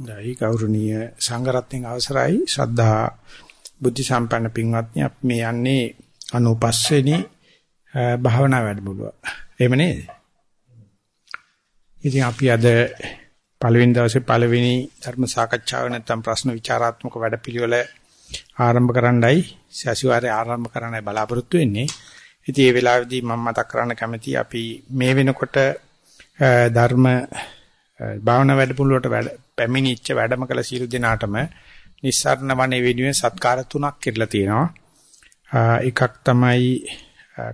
දැයි ගෞරවනීය සංඝරත්නයේ අවසරයි ශ්‍රද්ධා බුද්ධ සම්පන්න පින්වත්නි අපි මේ යන්නේ 95 වෙනි භාවනා වැඩමුළුව. එහෙම නේද? ඉතින් අපි අද පළවෙනි දවසේ පළවෙනි ධර්ම සාකච්ඡාව නැත්නම් ප්‍රශ්න විචාරාත්මක වැඩපිළිවෙල ආරම්භ කරන්නයි සැසිවාරේ ආරම්භ කරන්නයි බලාපොරොත්තු වෙන්නේ. ඉතින් මේ වෙලාවේදී මම මතක් කරන්න කැමතියි අපි මේ වෙනකොට ධර්ම භාවනා වැඩමුළුවට වැඩ පැමිණිච්ච වැඩම කළ සියලු දෙනාටම නිස්සාරණ වනේ වෙනුවෙන් සත්කාර තුනක් කෙරලා තියෙනවා. එකක් තමයි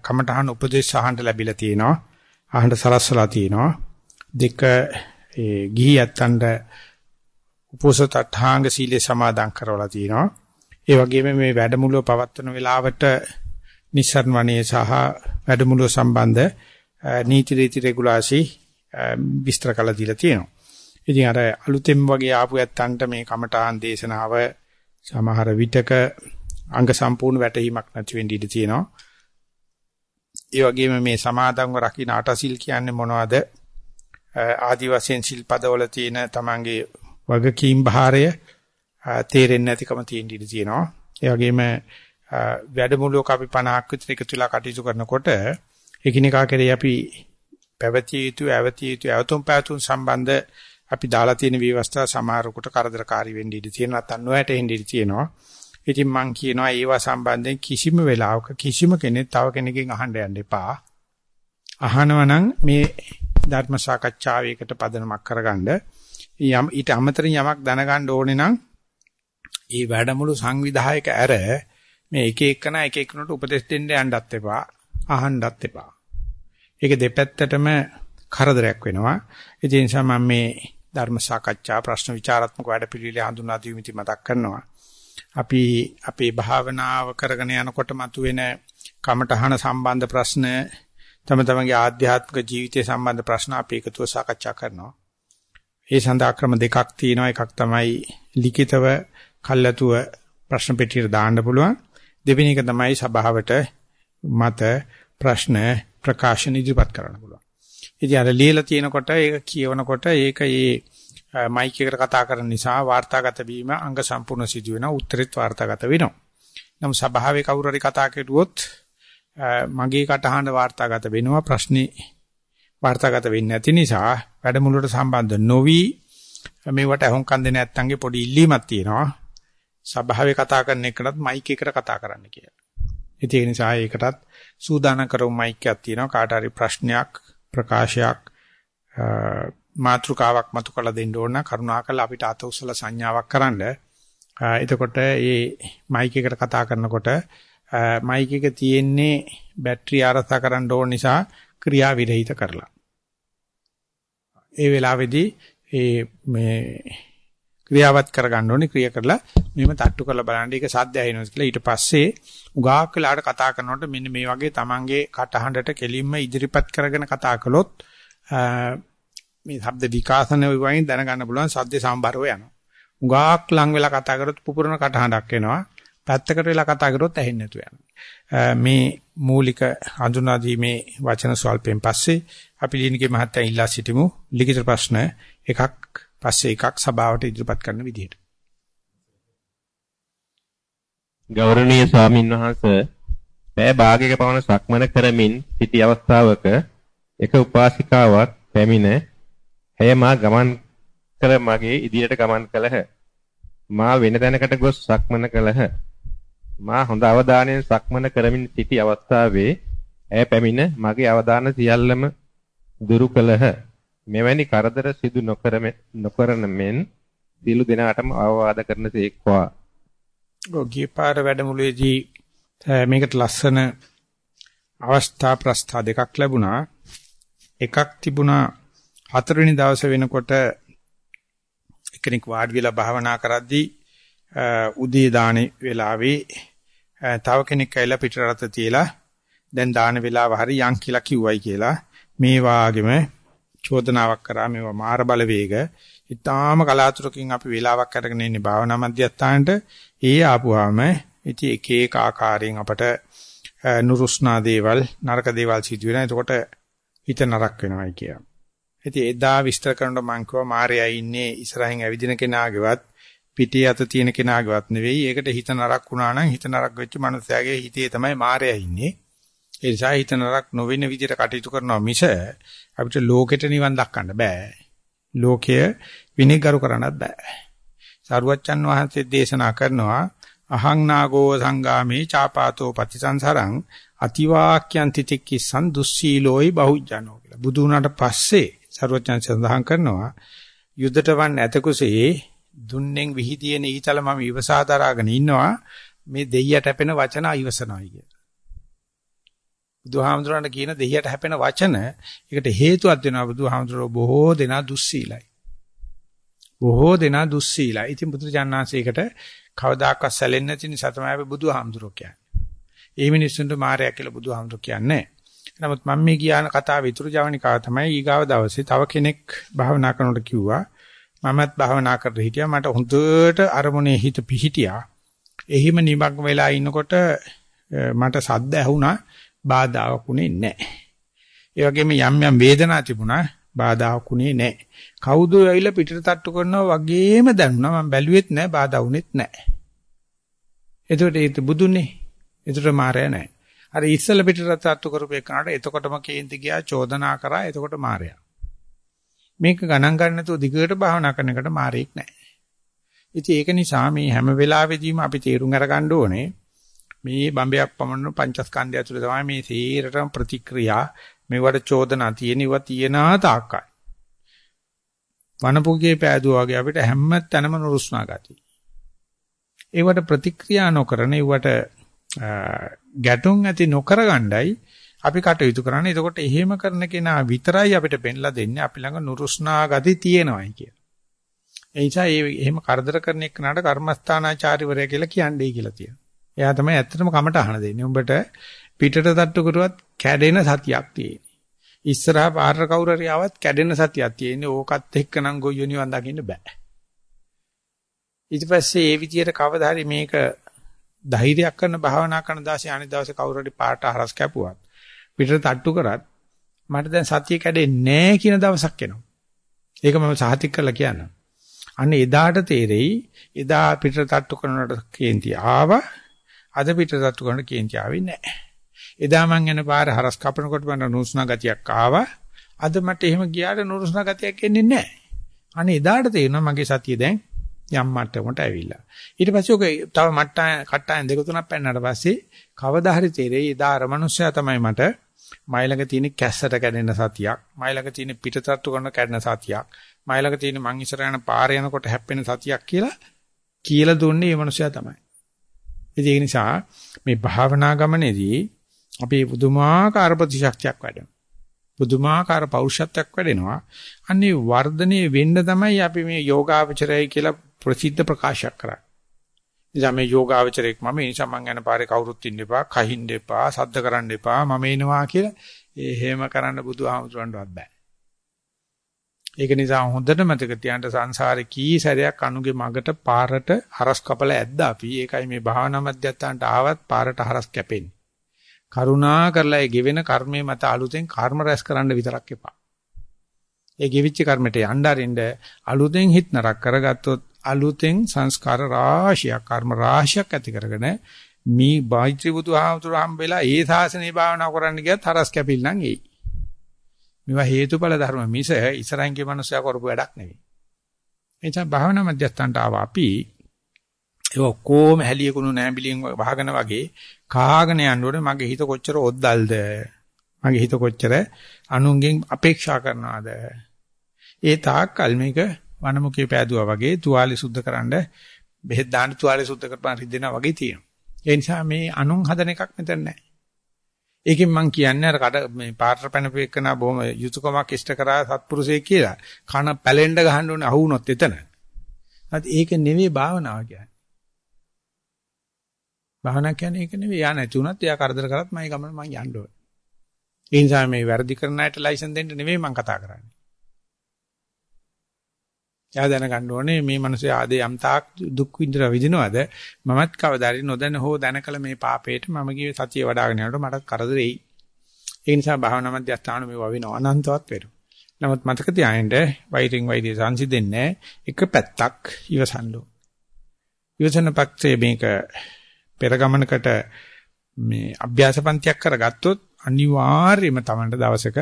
කමඨහන් උපදේශ අහන්න ලැබිලා තියෙනවා. අහන්න සලස්සලා තියෙනවා. දෙක ඒ ගිහි යත්තන්ට උපෝසත අට්ඨාංග සීලේ සමාදන් කරවලා තියෙනවා. ඒ වගේම මේ වැඩමුළුව පවත්වන වෙලාවට නිස්සාරණ වනේ සහ වැඩමුළුව සම්බන්ධ නීති රීති රෙගුලාසි විස්තර කළා දීලා තියෙනවා. ඉතින් අර අලුතෙන් වගේ ආපු ඇත්තන්ට මේ කමඨාන් දේශනාව සමහර විටක අංග සම්පූර්ණ වැටහීමක් නැති වෙන්න ඉඩ තියෙනවා. ඒ වගේම මේ සමාදන්ව රකින්න අටසිල් කියන්නේ මොනවද? ආදි වශයෙන් සිල්පදවල තියෙන තමන්ගේ වගකීම් භාරය තේරෙන්නේ නැතිකම තියෙන්න ඉඩ තියෙනවා. ඒ වගේම වැඩමුළුවක අපි 50ක් විතර එකතු වෙලා කටයුතු කරනකොට එකිනෙකා කෙරේ අපි පැවතිය යුතු, ඇවතිය යුතු, අවතුම් පැතුම් සම්බන්ධ අපි දාලා තියෙන විවස්ථා සමහරකට කරදරකාරී වෙන්න ඉඩ තියෙනවා නැත්නම් නොයැටෙන්න ඉඩ තියෙනවා. ඉතින් මම කියනවා ඒවා සම්බන්ධයෙන් කිසිම වෙලාවක කිසිම කෙනෙක් තව කෙනෙක්ගෙන් අහන්න යන්න එපා. අහනවා නම් මේ ධර්ම සාකච්ඡාවයකට පදනමක් කරගන්න යම් ඊට අමතරින් යමක් දැනගන්න ඕනේ නම් ඒ වැඩමුළු සංවිධායක ඇර මේ එක එකනා එක එකනට උපදෙස් දෙන්න යන්නත් එපා අහන්නත් එපා. ඒක දෙපැත්තටම කරදරයක් වෙනවා. ඒ නිසා මම මේ ධර්ම සාකච්ඡා ප්‍රශ්න විචාරාත්මක වැඩපිළිවෙල හඳුනා දීමිති මතක් කරනවා. අපි අපේ භාවනාව කරගෙන යනකොට මතුවෙන කමඨහන සම්බන්ධ ප්‍රශ්න තම තමන්ගේ ආධ්‍යාත්මික ජීවිතය සම්බන්ධ ප්‍රශ්න අපි එකතුව සාකච්ඡා කරනවා. ඒ සඳහා ක්‍රම දෙකක් තියෙනවා. එකක් තමයි ලිඛිතව කල්ැතුව ප්‍රශ්න පෙට්ටියට දාන්න පුළුවන්. දෙවෙනි එක තමයි සභාවට මත ප්‍රශ්න ප්‍රකාශන ඉදිරිපත් කරන්න පුළුවන්. ඉතින් අර ලියලා තියෙනකොට ඒක කියවනකොට ඒක ඒ මයික් එකට කතා කරන නිසා වාර්තාගත වීම අංග සම්පූර්ණ සිදු වෙනවා උත්තරෙත් වාර්තාගත වෙනවා. නම් සභාවේ කවුරු හරි කතා කෙරුවොත් මගේ කටහඬ වාර්තාගත වෙනවා ප්‍රශ්නේ වාර්තාගත වෙන්නේ නැති නිසා වැඩමුළුවට සම්බන්ධ නොවි මේවට අහුම්කම් දෙන්නේ නැත්තන්ගේ පොඩි ඉල්ලීමක් තියෙනවා. සභාවේ කතා කරන එකටත් මයික් එකට කතා කරන්න කියලා. ඒ නිසා ඒකටත් සූදානම් කරමු මයික් එකක් තියෙනවා කාට හරි ප්‍රශ්නයක් ප්‍රකාශයක් මාත්‍රකාවක් මතු කළ දෙන්න ඕන කරුණාකරලා අපිට අත උසලා සංඥාවක් කරන්න. එතකොට මේ මයික් එකට කතා කරනකොට මයික් එක තියෙන්නේ බැටරි ආරසා කරන්න ඕන නිසා ක්‍රියා විරහිත කරලා. ඒ වෙලාවේදී ඒ මේ ක්‍රියාවත් කරගන්න ඕනේ ක්‍රියා කරලා මෙහෙම තට්ටු කරලා බලන්න ඒක සද්ද ඇහෙනවා කියලා ඊට පස්සේ උගාක් වෙලාවට කතා කරනකොට මෙන්න මේ වගේ Tamange කටහඬට කෙලින්ම ඉදිරිපත් කරගෙන කතා කළොත් මේ ශබ්ද විකාශන වයින් දැනගන්න පුළුවන් සද්ද සම්බරව යනවා. උගාක් ලං වෙලා කතා කරොත් පුපුරන කටහඬක් එනවා. පැත්තකට වෙලා කතා කරොත් ඇහෙන්නේ නැතු යනවා. මේ මූලික හඳුනා දීමේ වචන ස්වල්පෙන් පස්සේ අපි ලිනිකේ මහත්තයා ඉල්ලා සිටිමු ලිඛිත ප්‍රශ්න එකක් පස්සේ එකක් සභාවට ඉදිරිපත් කරන විදිහට. ගෞරවනීය ස්වාමින් වහන්සේ පෑ භාගයක පවන සක්මන කරමින් සිටි අවස්ථාවක එක උපාසිකාවක් පැමිණ හැය මා ගමන් කර මගේ ඉදිරියට ගමන් කළහ. මා වෙන තැනකට ගොස් සක්මන කළහ. මා හොඳ අවධානයෙන් සක්මන කරමින් සිටි අවස්ථාවේ ඇය පැමිණ මගේ අවධාන සියල්ලම දුරු කළහ. මෙවැනි කරදර සිදු නොකරන මෙන් සියලු දෙනාටම අවවාද කරන සේක්වා. ගිය පාර වැඩමුළුවේදී මේකට ලස්සන අවස්ථා ප්‍රස්ථා දෙකක් ලැබුණා. එකක් තිබුණා හතරවෙනි දවසේ වෙනකොට එක්කෙනෙක් වාඩි වෙලා භාවනා කරද්දී උදේ දානේ වෙලාවේ තව කෙනෙක් ඇවිල්ලා පිටරට තියලා දැන් දාන වෙලාව හරි යන් කියලා කිව්වයි කියලා මේ වාගෙම චෝදනාවක් කරා මේවා මාර බලවේග. ඊටාම කලාතුරකින් අපි වෙලාවක් අරගෙන ඉන්නේ භාවනා මධ්‍යස්ථානට. ඒ ආපුවාම ඉතින් එක එක ආකාරයෙන් අපට නුරුස්නා දේවල් නරක දේවල් සිදු වෙනවා. එතකොට හිත නරක වෙනවායි කියනවා. ඉතින් එදා විස්තර කරනකොට මං කිව්වා මාර්යා ඉන්නේ ඉස්සරහින් ඇවිදින කෙනාගේවත් පිටේ අත තියෙන කෙනාගේවත් නෙවෙයි. ඒකට හිත නරක් වුණා නම් හිත නරක් වෙච්ච මනුස්සයාගේ හිතේ තමයි මාර්යා ඉන්නේ. ඒ නිසා හිත නරක් නොවෙන විදිහට කටයුතු කරනවා මිස අපිට ලෝකෙට නිවන් දක්වන්න බෑ. ලෝකය විනිගරු කරන්නත් බෑ. සරුවච්චන් වහන්සේ දේශනා කරනවා අහං නාගෝ සංගාමේ චාපාතෝ පතිසංසරං අතිවාක්‍යං තිතික්කිසං දුස්සීලෝයි බහුජනෝ කියලා. බුදු වුණාට පස්සේ සරුවච්චන් සඳහන් කරනවා යුදට වන් ඇතකුසේ දුන්නෙන් විහිදියේන ඊතල මම ඉවසා දරාගෙන ඉන්නවා මේ දෙයියට හැපෙන වචන අයිවසනවායි කියලා. බුදුහාමුදුරන්ට කියන දෙයියට හැපෙන වචන ඒකට හේතුවක් දෙනවා බුදුහාමුදුරෝ බොහෝ දෙනා දුස්සීලයි. බොහෝ දෙනා දුස්සීලයි. ඉතින් බුදුජානනාංශයකට කවදාකවත් සැලෙන්නේ නැති නිසා තමයි අපි බුදුහාමුදුරෝ කියන්නේ. ඒ මිනිස්සුන්ට මායя කියලා බුදුහාමුදුරෝ කියන්නේ. නමුත් මම මේ කියන කතාව විතර ජවනිකාව තමයි ඊගාව දවසේ තව කෙනෙක් භාවනා කරනකොට කිව්වා මමත් භාවනා කරලා හිටියා මට හොඳට අරමුණේ හිත පිහිටියා. එහිම නිමග්න වෙලා ඉන්නකොට මට සද්ද ඇහුණා බාධාවක් උනේ නැහැ. ඒ වගේම යම් යම් වේදනා තිබුණා බාධාවක් උනේ නැහැ. කවුද ඇවිල්ලා පිටට තට්ටු කරනවා වගේම දැනුණා මම බැලුවෙත් නැහැ බාධා උනේත් නැහැ. එතකොට ඒ බුදුනේ. එතකොට මාරය නැහැ. අර ඉස්සල පිටට තට්ටු කරපු එකනට එතකොටම කේන්ති ගියා චෝදනා කරා එතකොට මාරය. මේක ගණන් ගන්න නැතුව දිගට භාවනා කරන එකට මාරෙක් නැහැ. ඉතින් ඒක නිසා මේ හැම වෙලාවෙදීම අපි තීරුම් අරගන්න ඕනේ මේ බම්බයක් පමණ පංචස්කන්ධය ඇතුළේ තමයි මේ සීරටම ප්‍රතික්‍රියා මේවට චෝදනා තියෙනවා තියනා තාක්කයි. වනපුගේ පෑදුවා වගේ අපිට හැම තැනම නුරුස්නා ගති. ඒවට ප්‍රතික්‍රියා නොකරන ඒවට ගැටුම් ඇති නොකර ගණ්ඩයි අපි කටයුතු කරන්නේ. එතකොට එහෙම කරන කෙනා විතරයි අපිට පෙන්ලා දෙන්නේ අපි ළඟ නුරුස්නා ගති තියෙනවායි කියලා. ඒ නිසා මේ එහෙම කරදර කරන එක්කනට කර්මස්ථානාචාරිවරය කියලා කියන්නේ කියලා තියෙනවා. එයා තමයි ඇත්තටම කමට අහන දෙන්නේ. උඹට පිටට තට්ටු කරුවත් කැඩෙන සතියක් තියෙන්නේ. ඉස්සරහා පාර කවුරු හරි ආවත් කැඩෙන සතියක් තියෙන්නේ. ඕකත් එක්කනම් ගොයියෝ නිවන් දකින්න බෑ. ඊට පස්සේ ඒ විදියට කවදා හරි මේක ධෛර්යයක් කරන භාවනා කරන දාසේ අනිත් දවසේ කවුරු හරි පාට හරස් කැපුවත් පිටට තට්ටු කරත් මට දැන් සතිය කැඩෙන්නේ නැහැ කියන දවසක් එනවා. ඒක මම සාහිතික කරලා කියන්නම්. අන්න එදාට තේරෙයි එදා පිටට තට්ටු කරනකොට කේන්ති ආවා අද පිටසත්තු කරන්න කේන්ති ආවේ නැහැ. එදා මං යන පාර හරස් කපනකොට මට නුරුස්නා ගතියක් ආවා. අද මට එහෙම ගියාට නුරුස්නා ගතියක් එන්නේ නැහැ. අනේ එදාට තේරෙනවා මගේ සතිය දැන් යම් මට්ටමකට ඇවිල්ලා. ඊට පස්සේ ඔක තව මට්ටම් කට්ටයන් දෙක තුනක් පෙන්නට පස්සේ කවදා හරි තේරෙයි එදා අර මනුස්සයා තමයි මට මයිලඟ තියෙන කැස්සට කැඩෙන සතියක්, මයිලඟ තියෙන පිටතට්ටු කරන කැඩෙන සතියක්, මයිලඟ තියෙන මං ඉස්සර යන පාර යනකොට හැප්පෙන සතියක් කියලා කියලා දුන්නේ මේ මනුස්සයා තමයි. ඒ නිසා මේ භාවනා ගමනේදී අපේ පුදුමාකාර ප්‍රතිශක්තියක් වැඩෙනවා. පුදුමාකාර පෞරුෂත්වයක් වැඩෙනවා. අන්නේ වර්ධනයේ වෙන්න තමයි අපි මේ යෝගාවචරයයි කියලා ප්‍රසිද්ධ ප්‍රකාශයක් කරන්නේ. නිසා මේ යෝගාවචරයක් මම ඒ නිසා මං යන පාරේ කවුරුත් ඉන්න එපා, කහින්න එපා, සද්ද කරන්න එපා, මම එනවා කියලා එහෙම කරන්න බුදුහාමුදුරන්වත් බෑ. ඒක නිසා හොඳට මතක තියාගන්න සංසාරේ කී සැරයක් අනුගේ මගට පාරට හරස් කපල ඇද්දා අපි. ඒකයි මේ භාවනා මධ්‍යස්ථානට ආවත් පාරට හරස් කැපෙන්නේ. කරුණා කරලා ඒ ගෙවෙන කර්මයේ මත අලුතෙන් කර්ම රැස් කරන්න විතරක් එපා. ඒ ගෙවිච්ච කර්මයට යන්න අරින්න අලුතෙන් හිත නරක කරගත්තොත් අලුතෙන් සංස්කාර රාශියක් කර්ම රාශියක් ඇති කරගෙන මේ බාහිත්‍රි බුදුහාමුදුර හම්බෙලා ඒ සාසනේ භාවනා කරන්න ගියත් හරස් කැපිල්ලන් එයි. මේවා හේතුඵල ධර්ම මිස ඉස්සරහින්ගේ මිනිස්සයා කරපු වැඩක් නෙවෙයි. එනිසා භාවනා මධ්‍යස්ථානට ආව අපි ඒ ඔක්කොම හැලියකුණු නෑඹිලියෙන් වහගෙන වගේ කාගෙන යනකොට මගේ හිත කොච්චර ඔද්දල්ද? මගේ හිත කොච්චර අනුන්ගෙන් අපේක්ෂා කරනවද? ඒ තාක්කල් මේක වනමුකේ පෑදුවා වගේ තුවාලේ සුද්ධ කරන්න බෙහෙත් දාන්න තුවාලේ සුද්ධ කරපන් රිදෙනා වගේ තියෙනවා. ඒ නිසා මේ අනුන් හදන එකක් මෙතන නැහැ ඒකෙන් මම කියන්නේ අර කඩ මේ පාත්‍ර පැනපු එකන බොහොම යුතුයකමක් ඉෂ්ට කරා සත්පුරුෂයෙක් කියලා. කන පැලෙන්න ගහන්න ඕනේ අහු වුණොත් එතන. අද ඒක නෙවෙයි භාවනාව කියන්නේ. භාවනා කියන්නේ ඒක නෙවෙයි. යා නැති වුණත් එයා කරදර කරත් මම ගමන මම යන්න ඕනේ. ඒ නිසා මේ වැරදි කරන අයට ලයිසන් දෙන්න නෙවෙයි මම කතා කරන්නේ. එයා දැනගන්න ඕනේ මේ මිනිස්සේ ආදී යම් තාක් දුක් විඳලා විදිනවද මමත් කවදාරි නොදැන හෝ දැනකල මේ පාපේට මම ගියේ සතිය වඩ아가න යනකොට මට කරදරෙයි. ඒ නිසා භාවනා මධ්‍යස්ථාන මේ වවින අනන්තවත් වෙනවා. නමුත් මතක තියාගන්න වෛරින් වෛරය සංසිඳෙන්නේ එක පැත්තක් ඉවසන්න ඕන. ඉවසන පක්ෂයේ මේක පෙර ගමනකට මේ අභ්‍යාසපන්තියක් කරගත්තොත් අනිවාර්යයෙන්ම Tamanට දවසක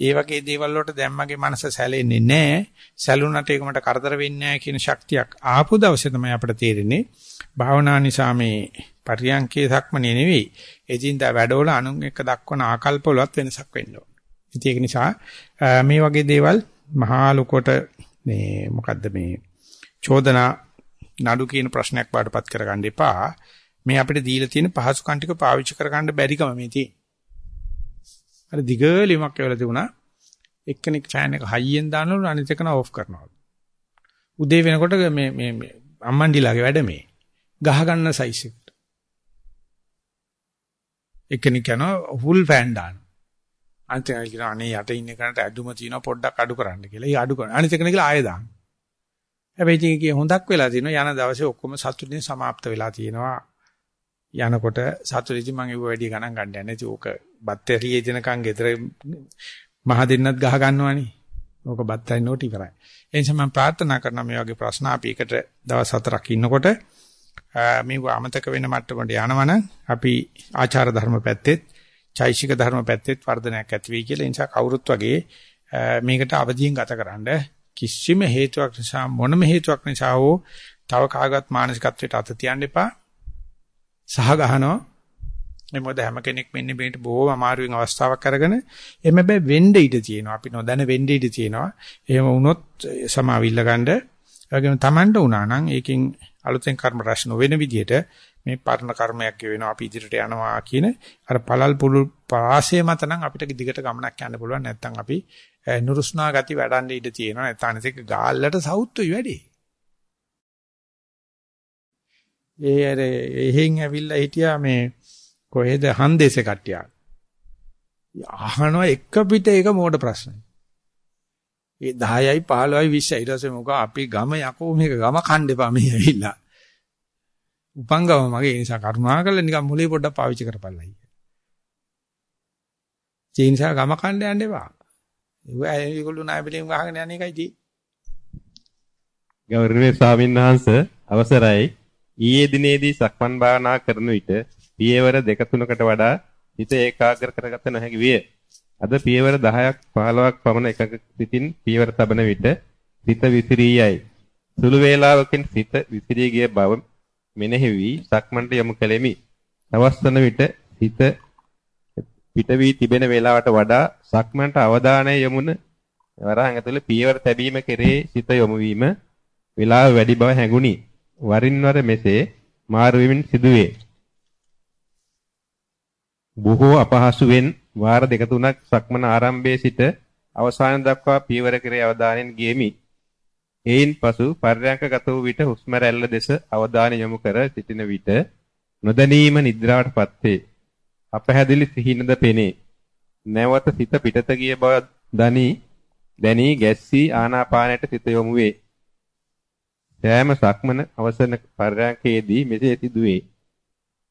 ඒ වගේ දේවල් වලට දැන් මගේ මනස සැලෙන්නේ නැහැ. සැලුණට ඒක මට කරදර වෙන්නේ නැහැ කියන ශක්තියක් ආපු දවසේ තමයි අපිට තේරෙන්නේ භාවනා නිසා මේ පරියන්කේ සක්මනේ නෙවෙයි. එදින්දා වැඩවල අනුන් එක්ක දක්වන ආකල්පවලත් වෙනසක් වෙන්න ඕන. ඒක නිසා මේ වගේ දේවල් මහා ලොකොට මේ මොකද්ද මේ චෝදනා නඩු කියන ප්‍රශ්නයක් වඩපත් කරගන්න එපා. මේ අපිට දීලා තියෙන පහසුකම් ටික පාවිච්චි කරගන්න බැරිකම මේ තියෙන්නේ. අර දිගලිමක් වෙලා තිබුණා. එක්කෙනෙක් ෆෑන් එක හයියෙන් දානවලු අනිත් එකන ඕෆ් කරනවලු. උදේ වෙනකොට මේ මේ මේ අම්මන්ඩිලාගේ වැඩ මේ ගහ ගන්න සයිස් එකට. එක්කෙනෙක් යනවා ෆුල් ෆෑන් දාන. අනිත් එක කියනවා අනේ යට ඉන්න කෙනාට ඇදුම තියෙනවා පොඩ්ඩක් අඩු කරන්න කියලා. ඒ අඩු කරන. අනිත් එකන කියලා ආයෙ දාන්න. හැබැයි ඉතින් හොඳක් වෙලා තිනවා යන දවසේ ඔක්කොම සතුටින් සමාප්ත වෙලා තියෙනවා. යනකොට සතුටින් මම ඒව වැඩි ගණන් ගන්න යන්නේ. ඉතින් ඕක බත්තරියේ දෙනකන් ගෙදර මහ දෙන්නත් ගහ ගන්නවනේ. ඕක බත්තයි නෝටි ඉවරයි. ඒ නිසා මම ප්‍රාර්ථනා කරනවා මේ වගේ ප්‍රශ්න අපි එකට දවස් හතරක් ඉන්නකොට මේව අමතක වෙන මට්ටමට යනවනම් අපි ආචාර ධර්ම පැත්තෙත් චෛසික ධර්ම පැත්තෙත් වර්ධනයක් ඇති වෙයි කියලා. ඒ නිසා කවුරුත් වගේ මේකට අවදියෙන් ගතකරනද කිසිම හේතුවක් නිසා මොනම හේතුවක් නිසා හෝ තව කාගවත් මානසිකත්වයට අත තියන්න එපා. සහ ගහනවා. මේ මොකද හැම කෙනෙක් මෙන්න මේකට බොහොම අමාරුවෙන් අවස්ථාවක් අරගෙන එමෙ බෑ වෙන්න ඉඩ තියෙනවා. අපි නොදැන වෙන්න ඉඩ තියෙනවා. එහෙම වුණොත් සමාවිල්ල ගන්න. ඒගොම Tamanට උනා නම් ඒකෙන් අලුතෙන් කර්ම රැස් නොවන විදිහට මේ පරණ කර්මයක් වෙනවා අපි ඉදිරියට යනවා කියන අර පළල් පුළු පාසය මත නම් අපිට දිගට ගමනක් යන්න පුළුවන් නැත්නම් අපි නුරුස්නා ගති වැඩන්න ඉඩ තියෙනවා නැත්නම් ඒක ගාල්ලට සවුත්තුයි වැඩි. ඒ අර එහෙන් ඇවිල්ලා හිටියා මේ කොහෙද හන්දේසේ කට්ටිය. අහනවා එක පිට එක මෝඩ ප්‍රශ්න. ඒ 10යි 15යි 20යි ඊට පස්සේ මොකක් අපි ගම යකෝ මේක ගම කන්න එපා මේ ඇවිල්ලා. උපංගම මගේ ඒ නිසා කරුණාකරලා නිකන් මොලේ පොඩ්ඩක් පාවිච්චි කරපළයි. ඒ නිසා ගම කන්න යන්න එපා. ඒගොල්ලෝ ණය පිළිම ගහගෙන යන එකයි තියෙන්නේ. ගෞරවනීය ස්වාමින්වහන්සේ අවසරයි ඊයේ දිනේදී සක්මන් භාවනා කරන විට පියවර දෙක තුනකට වඩා හිත ඒකාග්‍ර කරගත නොහැකි විය. අද පියවර 10ක් 15ක් පමණ එකක සිටින් පියවර තබන විට සිත විසිරී යයි. සුළු වේලාවකින් සිත විසිරී ගිය බව මෙනෙහි වී සක්මන්ට යොමු කෙලෙමි. අවස්තන විට හිත පිට වී තිබෙන වේලාවට වඩා සක්මන්ට අවධානය යොමුන වරහන් ඇතුළේ පියවර තැබීම කෙරේ සිත යොමු වීම වේලාව වැඩි බව හැඟුණි. වරින් වර මෙසේ මාරු වෙමින් සිදුවේ. බොහෝ අපහසුවෙන් වාර දෙක තුනක් සක්මන ආරම්භයේ සිට අවසාන දක්වා පියවර කෙරේ අවධානයෙන් ගියෙමි. එයින් පසු පර්යංකගත වූ විට හුස්ම රැල්ල දෙස අවධානය යොමු කර සිටින විට නොදැනීම නිද්‍රාවටපත් වේ. අපහැදිලි සිහිනද පෙනේ. නැවත සිත පිටත ගිය බව දනි දැනි ගැස්සී ආනාපානයට සිත යොමු වේ. සෑම සක්මන අවසන පර්යංකයේදී මෙසේ සිදුවේ.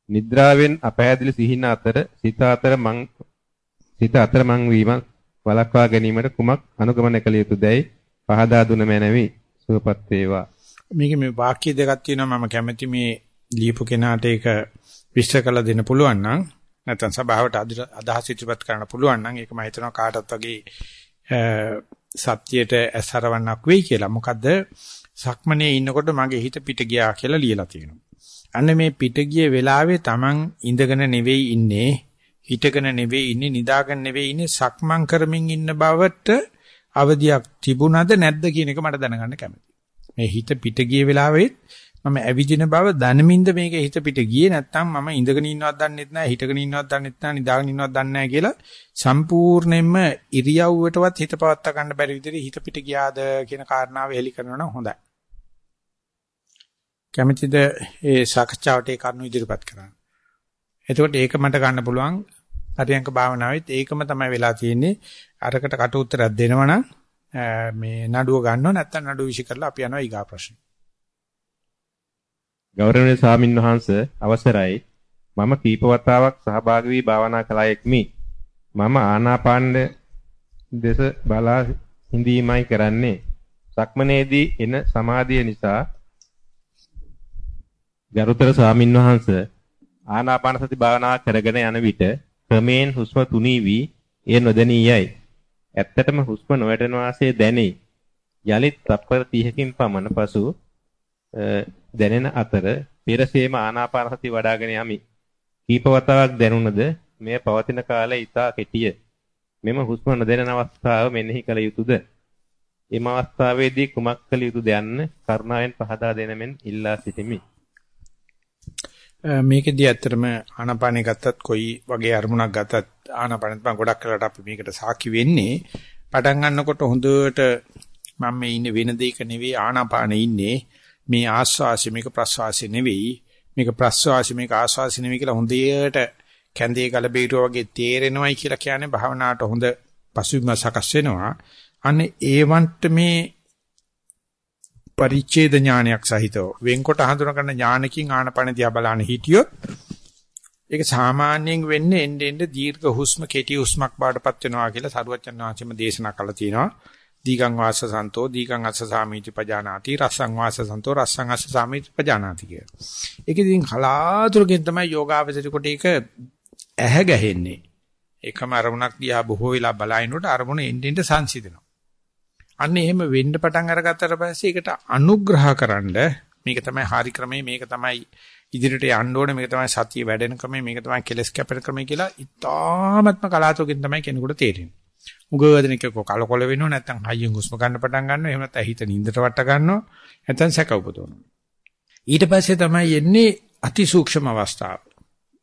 නිද්‍රාවෙන් අපහැදිලි සිහින අතර සිත අතර මං සිත අතර මං වීම වළක්වා ගැනීමට කුමක් අනුගමනය කළ යුතුදයි පහදා දුන මැනවි. සුවපත් වේවා. මේක මේ වාක්‍ය දෙකක් තියෙනවා මම කැමති මේ ලියපු කෙනාට ඒක විශ්ල කළ දෙන්න පුළුවන් නම් නැත්නම් සභාවට අදහස් ඉදිරිපත් කරන්න පුළුවන් නම් ඒක මම හිතනවා කාටත් වගේ සත්‍යයට ඇසරවන්නක් වෙයි කියලා. මොකද සක්මනේ ඉන්නකොට මගේ හිත පිට ගියා කියලා ලියලා තියෙනවා. අන්න මේ පිට ගිය වෙලාවේ Taman ඉඳගෙන නෙවෙයි ඉන්නේ, හිටගෙන නෙවෙයි ඉන්නේ, නිදාගෙන නෙවෙයි ඉන්නේ, සක්මන් කරමින් ඉන්න බවට අවදියක් තිබුණද නැද්ද කියන එක මට දැනගන්න කැමතියි. මේ හිත පිට ගිය වෙලාවෙත් මම ඇවිදින බව දැනමින්ද මේක හිත පිට ගියේ නැත්නම් මම ඉඳගෙන ඉන්නවත් දන්නෙත් නැහැ හිටගෙන ඉන්නවත් දන්නෙත් නැහැ නිදාගෙන ඉන්නවත් දන්නේ නැහැ කියලා සම්පූර්ණයෙන්ම ඉරියව්වටවත් හිත පවත්වා ගන්න බැරි විදිහට හිත පිට ගියාද කියන කාරණාව එලි කරනවා නම් හොඳයි. කැමතිද ඒ සාකච්ඡාවට ඒ කරුණු ඉදිරිපත් කරන්න. එතකොට ඒක මට ගන්න පුළුවන් පරියංක භාවනාවෙත් ඒකම තමයි වෙලා තියෙන්නේ. අරකට කට උත්තරයක් දෙනවනම් මේ නඩුව ගන්නව නැත්නම් නඩුව විශ් කරලා අපි යනවා ඊගා ප්‍රශ්න. ගෞරවනීය ස්වාමින්වහන්ස අවසරයි මම කීප වතාවක් සහභාගී වී භාවනා කළා එක්මි මම ආනාපාන දෙස බලා හිඳීමයි කරන්නේ. සක්මනේදී එන සමාධිය නිසා ගරුතර ස්වාමින්වහන්ස ආනාපාන සති භාවනාව කරගෙන යන විට ක්‍රමයෙන් හුස්ම තුනී වී එය නොදැනීයයි. ඇත්තටම හුස්ම නොවැටෙන වාසේ දැනේ. යලිත් තප්පර 30කින් පමණ පසු දැනෙන අතර පෙරසේම ආනාපාන සති වඩ아가ගෙන යමි. කීප වතාවක් දැනුණද මෙය පවතින කාලය ඊටා කෙටිය. මෙම හුස්ම නොදැනෙන අවස්ථාව මෙනෙහි කළ යුතුයද? එම අවස්ථාවේදී කුමක් කළ යුතුද යන්න කරුණාවෙන් පහදා දෙන මෙන් ඉල්ලා සිටිමි. මේකෙදී ඇත්තටම ආනාපානෙ ගත්තත් කොයි වගේ අරමුණක් ගත්තත් ආනාපානෙත් මම ගොඩක් කරලාට අපි මේකට සාකි වෙන්නේ. පටන් ගන්නකොට හොඳට මම මේ ඉන්නේ වෙන දෙයක නෙවෙයි ආනාපානෙ ඉන්නේ. මේ ආස්වාසි මේක ප්‍රස්වාසි නෙවෙයි. මේක ප්‍රස්වාසි මේක ආස්වාසි නෙවෙයි කියලා හොඳට කැන්දේ ගල බීරුව වගේ තේරෙනවයි කියලා කියන්නේ භාවනාවට හොඳ පසුබිම සකස් වෙනවා. අනේ ඒවන්ට මේ පරිච්ඡේද ඥානයක් සහිතව වෙන්කොට හඳුනගන්න ඥානකින් ආනපන දිහා බලන හිටියොත් ඒක සාමාන්‍යයෙන් වෙන්නේ එන්නේ එන්නේ දීර්ඝ හුස්ම කෙටි හුස්මක් බාටපත් වෙනවා කියලා සරුවචන් වහන්සේම දේශනා කළා තියෙනවා. දීගං වාස සන්තෝ දීගං අස්ස සාමීති පජානාති රස්සං වාස සන්තෝ රස්සං අස්ස සාමීති පජානාති කිය. ඒකෙදින් කලාතුරකින් තමයි යෝගාවචරි කොට ඒක ඇහැ ගැහෙන්නේ. එකම අරමුණක් දිහා බොහෝ වෙලා බලනකොට අරමුණ එන්නේ එන්නේ සංසිඳනවා. අන්න එහෙම වෙන්න පටන් අරගත්තට පස්සේ ඒකට අනුග්‍රහකරනද මේක තමයි හරි ක්‍රමය මේක තමයි ඉදිරියට යන්න ඕනේ මේක තමයි සතිය වැඩෙන ක්‍රමය මේක තමයි කෙලස් කැපෙන ක්‍රමය කියලා ඉතාමත්ම කලාතුරකින් තමයි කෙනෙකුට තේරෙන්නේ. උගවදෙනක කලකොල වෙනව නැත්නම් හයියෙන් හුස්ම ගන්න පටන් ගන්නවා එහෙම නැත්නම් හිත නින්දට වට ගන්නවා නැත්නම් සැක උපදවනවා. ඊට පස්සේ තමයි එන්නේ අතිසූක්ෂම අවස්ථාව.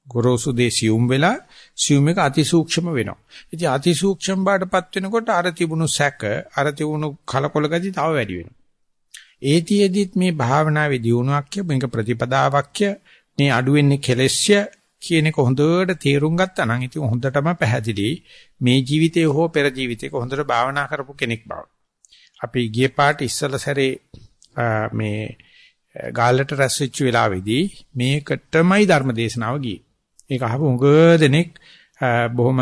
ගොරෝසු දේ සියුම් වෙලා සියුම් එක අතිසූක්ෂම වෙනවා. ඉතින් අතිසූක්ෂම බාටපත් වෙනකොට අර තිබුණු සැක, අර තිබුණු කලකොල ගති තව වැඩි වෙනවා. ඒතියෙදිත් මේ භාවනාවේ දියුණුවක් මේක ප්‍රතිපදාවක් මේ අඩුවෙන්නේ කෙලෙස්ය කියන එක හොඳට තේරුම් ගත්තා නම් ඉතින් හොඳටම පැහැදිලි මේ ජීවිතේ හෝ පෙර ජීවිතේක හොඳට භාවනා කරපු කෙනෙක් බව. අපි ගිය පාට ඉස්සල සැරේ මේ ගාල්ලට රැස් වෙච්ච වෙලාවේදී මේකටමයි ධර්ම දේශනාව ගියේ. ඒක අහපු උඟ දෙනෙක් බොහොම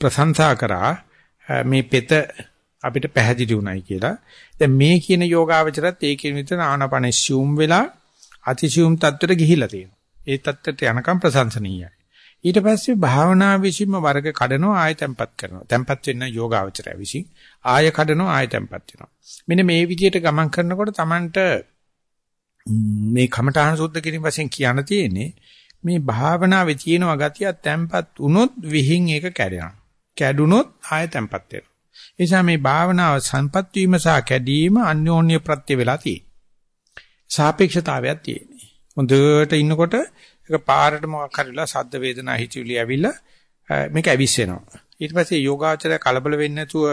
ප්‍රශංසා කරා මේ පෙත අපිට පැහැදිලි වුණයි කියලා. දැන් මේ කියන යෝගාවචරත් ඒ කියන විතර ආනපන assume වෙලා අතිසියුම් තත්ත්වයට ගිහිලා තියෙනවා. ඒ තත්ත්වයට යනකම් ප්‍රශංසනීයයි. ඊට පස්සේ භාවනා විසින්ම වර්ග කඩනවා ආය තැම්පත් කරනවා. තැම්පත් වෙන්න යෝගාවචරය විසින් ආය කඩනවා ආය තැම්පත් වෙනවා. මෙන්න මේ විදිහට ගමන් කරනකොට Tamanට මේ කමඨාන සුද්ධ කිරීම වශයෙන් කියන්න තියෙන්නේ මේ භාවනාවේ තියෙනවා ගතිය තැම්පත් වුණොත් විහිං ඒක කැඩෙනවා. කැඩුනොත් ආය තැම්පත් වෙනවා. ඒ නිසා මේ භාවනාව සංපත් වීම සහ කැඩීම අන්‍යෝන්‍ය ප්‍රත්‍ය වෙලා තියෙනවා. සාපේක්ෂතාවයක් තියෙනවා. හොඳට ඉන්නකොට ඒක පාරට මොකක් හරිලා සද්ද වේදනා හිතවිලි ඇවිල්ලා මේක ඇවිස්සෙනවා. ඊට පස්සේ යෝගාචරය කලබල වෙන්නේ නැතුව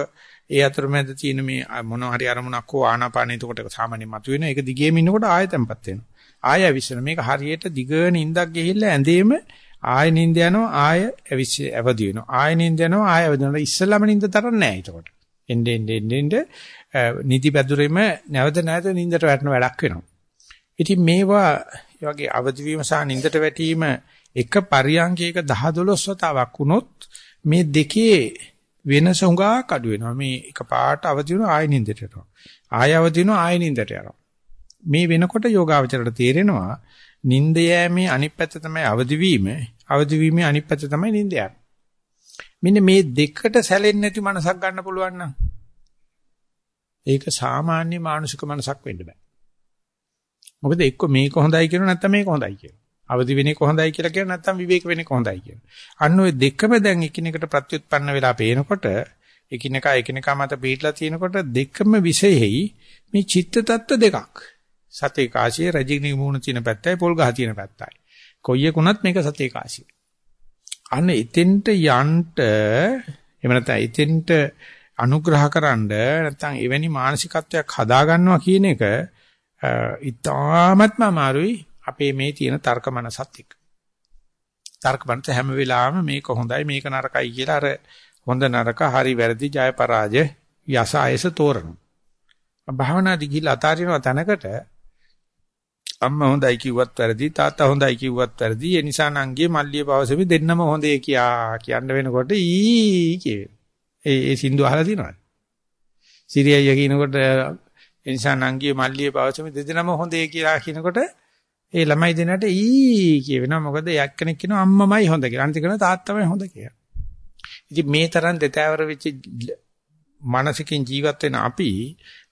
ඒ අතරමැද තියෙන මේ මොන හරි අරමුණක් හෝ ආනාපානෙ එතකොට සාමාන්‍ය මතුවෙන ඒක දිගේම ඉන්නකොට ආයෙ තැම්පත් වෙනවා. ආයෙ ඇවිස්සෙන මේක හරියට දිග නින්දක් ගිහිල්ලා ඇඳේම ආයෙ නින්ද යනවා ආයෙ ඇවිස්ස ඇවදි වෙනවා. ආයෙ නින්ද යනවා ආයෙ ඇවදි වෙනවා. ඉස්සෙල්ලාම නින්ද තරන්නේ නැහැ එතකොට. එන්නේ එන්නේ එන්නේ නිදි පැදුරෙම නැවත නැවත නින්දට වැටෙන වැඩක් වෙනවා. ඉතින් මේවා වගේ අවදි වීම සහ නින්දට වැටීම එක පරියන්කයක 10 12 වතාවක් වුණොත් මේ දෙකේ වෙනස හුඟක් අඩු වෙනවා. මේ එක පාට අවදි වෙනවා ආය නින්දට යනවා. ආය අවදි වෙනවා ආය නින්දට යනවා. මේ වෙනකොට යෝගාවචරයට තේරෙනවා නිින්ද යෑමේ අනිත් පැත්ත තමයි අවදි වීම. අවදි වීමේ අනිත් පැත්ත තමයි නිින්ද යෑම. මෙන්න මේ දෙකට සැලෙන්නේ නැති මනසක් ගන්න පුළුවන් නම් ඒක සාමාන්‍ය මානසික මනසක් වෙන්න බෑ. මොකද එක්ක මේක හොඳයි කියනවා නැත්නම් මේක හොඳයි කියනවා අවදි වෙන්නේ කොහොඳයි කියලා කියනවා නැත්නම් විවේක වෙන්නේ කොහොඳයි කියනවා අන්න ওই දෙකම දැන් එකිනෙකට ප්‍රත්‍යুৎපන්න වෙලා පේනකොට එකිනෙකා එකිනෙකා මත පිටලා තියෙනකොට දෙකම විශේෂයි. මේ චිත්ත tatt දෙකක්. සතේ කාසියේ රජිනී මූණ තියෙන පැත්තයි පොල් ගහ තියෙන පැත්තයි. කොයි එකුණත් මේක සතේ කාසිය. අන්න එතෙන්ට යන්න එහෙම නැත්නම් එතෙන්ට අනුග්‍රහකරනද නැත්නම් එවැනි මානසිකත්වයක් හදා ගන්නවා කියන එක ඉතාමත්ම අමාරුයි අපේ මේ තියෙන තර්ක මනසත් එක්ක. තර්ක මනස හැම වෙලාවෙම මේක හොඳයි මේක නරකයි කියලා අර හොඳ නරක හරි වැරදි ජය පරාජය යස ආයස තෝරනවා. භාවනාදි ගිහිල්ලා අතාරිනවා තැනකට අම්මා හොඳයි කිව්වත් වැරදි තාත්තා හොඳයි කිව්වත් වැරදි ඒ නිසා නංගියේ මල්ලියේ පවසෙමි දෙන්නම හොඳේ කියා කියන්න වෙනකොට ඊ කියේ. ඒ ඒ සින්දු අහලා තියෙනවද? සිරියය කියනකොට ඒ නිසා නංගියේ මල්ලියේ පවසම දෙදෙනාම හොඳේ කියලා කියනකොට ඒ ළමයි දෙනාට ඊ කියවෙනවා මොකද යක්කෙනෙක් කියනවා අම්මමයි හොඳ කියලා. අනිත් කෙනා තාත්තමයි හොඳ කියලා. ඉතින් මේ තරම් දෙතෑවර වෙච්ච මානසිකින් ජීවත් වෙන අපි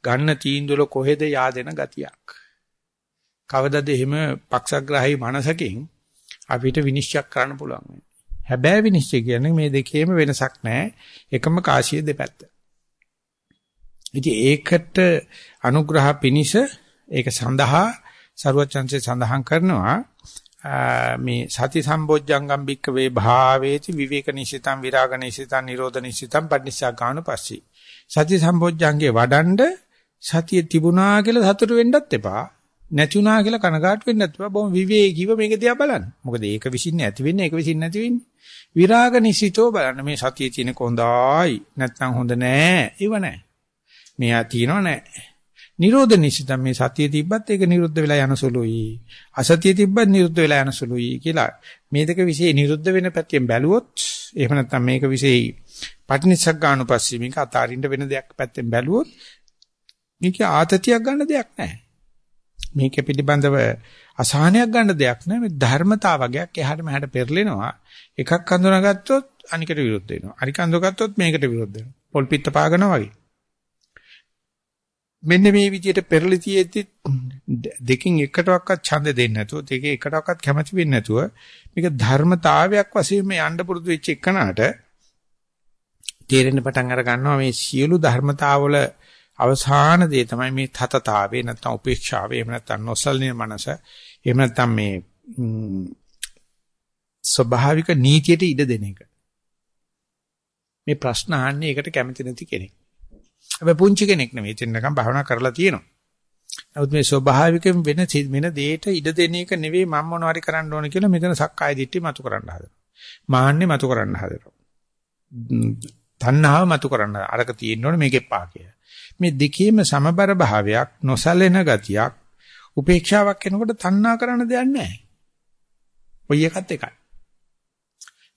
ගන්න තීන්දුවල කොහෙද yaadena ගතියක්. කවදද එහෙම පක්ෂග්‍රාහී මනසකින් අපිට විනිශ්චය කරන්න පුළුවන්. හැබැයි විනිශ්චය කියන්නේ මේ දෙකේම වෙනසක් නැහැ. එකම කාසිය දෙපැත්ත. ඉතින් ඒකට අනුග්‍රහ පිනිස ඒක සඳහා සරුවචන්සේ සඳහන් කරනවා මේ සති සම්බොජ්ජංගම් බික්ක වේ භාවේති විවේක නිසිතං විරාග නිසිතං නිරෝධ නිසිතං පටිච්චා ගාන පස්සී සති සම්බොජ්ජංගේ වඩන්ඩ සතිය තිබුණා කියලා සතුටු වෙන්නත් එපා නැති වුණා කියලා කනගාටු වෙන්න නැතුව බොහොම විවේකීව මේක දිහා බලන්න. මොකද ඒක විසින්නේ ඇති වෙන්නේ ඒක විසින්නේ නැති වෙන්නේ. විරාග නිසිතෝ බලන්න මේ සතියේ තියෙන කොඳායි නැත්නම් හොඳ නෑ. ඒව නෑ. මෙයා තියනව නෑ. නිරෝධ නිසිත මේ සතිය තිබ්බත් ඒක නිරුද්ධ වෙලා යන සුළුයි. අසතිය තිබ්බත් නිරුද්ධ වෙලා යන සුළුයි කියලා මේ දෙක විශේෂ නිරුද්ධ වෙන පැත්තෙන් බැලුවොත් එහෙම නැත්නම් මේක විශේෂ පටිනිසග්ගානුපස්සී මේක අතාරින්න වෙන දෙයක් පැත්තෙන් බැලුවොත් මේක ආතතියක් ගන්න දෙයක් නැහැ. මේක පිළිබඳව අසහනයක් ගන්න දෙයක් නැහැ. මේ ධර්මතා වගේක් එහාට මෙහාට පෙරලෙනවා. එකක් හඳුනාගත්තොත් අනිකට විරුද්ධ වෙනවා. අනික හඳුනාගත්තොත් මේකට විරුද්ධ වෙනවා. පොල් පිට පාගනවා වගේ. මෙන්න මේ විදිහට පෙරලි තියෙද්දි දෙකින් එකටවත් ඡන්ද දෙන්නේ නැතුව දෙකේ එකටවත් කැමති වෙන්නේ නැතුව මේක ධර්මතාවයක් වශයෙන් මේ යන්න පුරුදු වෙච්ච එකනට තේරෙන්න පටන් අර ගන්නවා මේ සියලු ධර්මතාවල අවසාන දේ තමයි මේ තතතාවේ නැත්නම් උපේක්ෂාවේ එහෙම නැත්නම් නොසල්නේ මනස එහෙම නැත්නම් මේ ස්වභාවික නීතියට ඉඩ දෙන එක මේ ප්‍රශ්න අහන්නේ ඒකට කැමති නැති කෙනෙක් හැබැයි පුංචි කෙනෙක් නෙමෙයි. එතනකම් භාවනා කරලා තියෙනවා. නමුත් මේ ස්වභාවිකයෙන් වෙන වෙන දෙයට ඉඩ දෙන එක නෙවෙයි මම මොනවාරි කරන්න ඕන කියලා මෙතන සක්කාය දිට්ඨි මතු කරන්න හදනවා. මාන්නේ මතු කරන්න හදනවා. තණ්හාව මතු කරන්න. අරක තියෙන්න ඕනේ මේකේ පා කියලා. මේ දෙකේම සමබර භාවයක් නොසලෙන ගතියක් උපේක්ෂාවක් එනකොට තණ්හා කරන්න දෙයක් නැහැ. ඔය එකත් එකයි.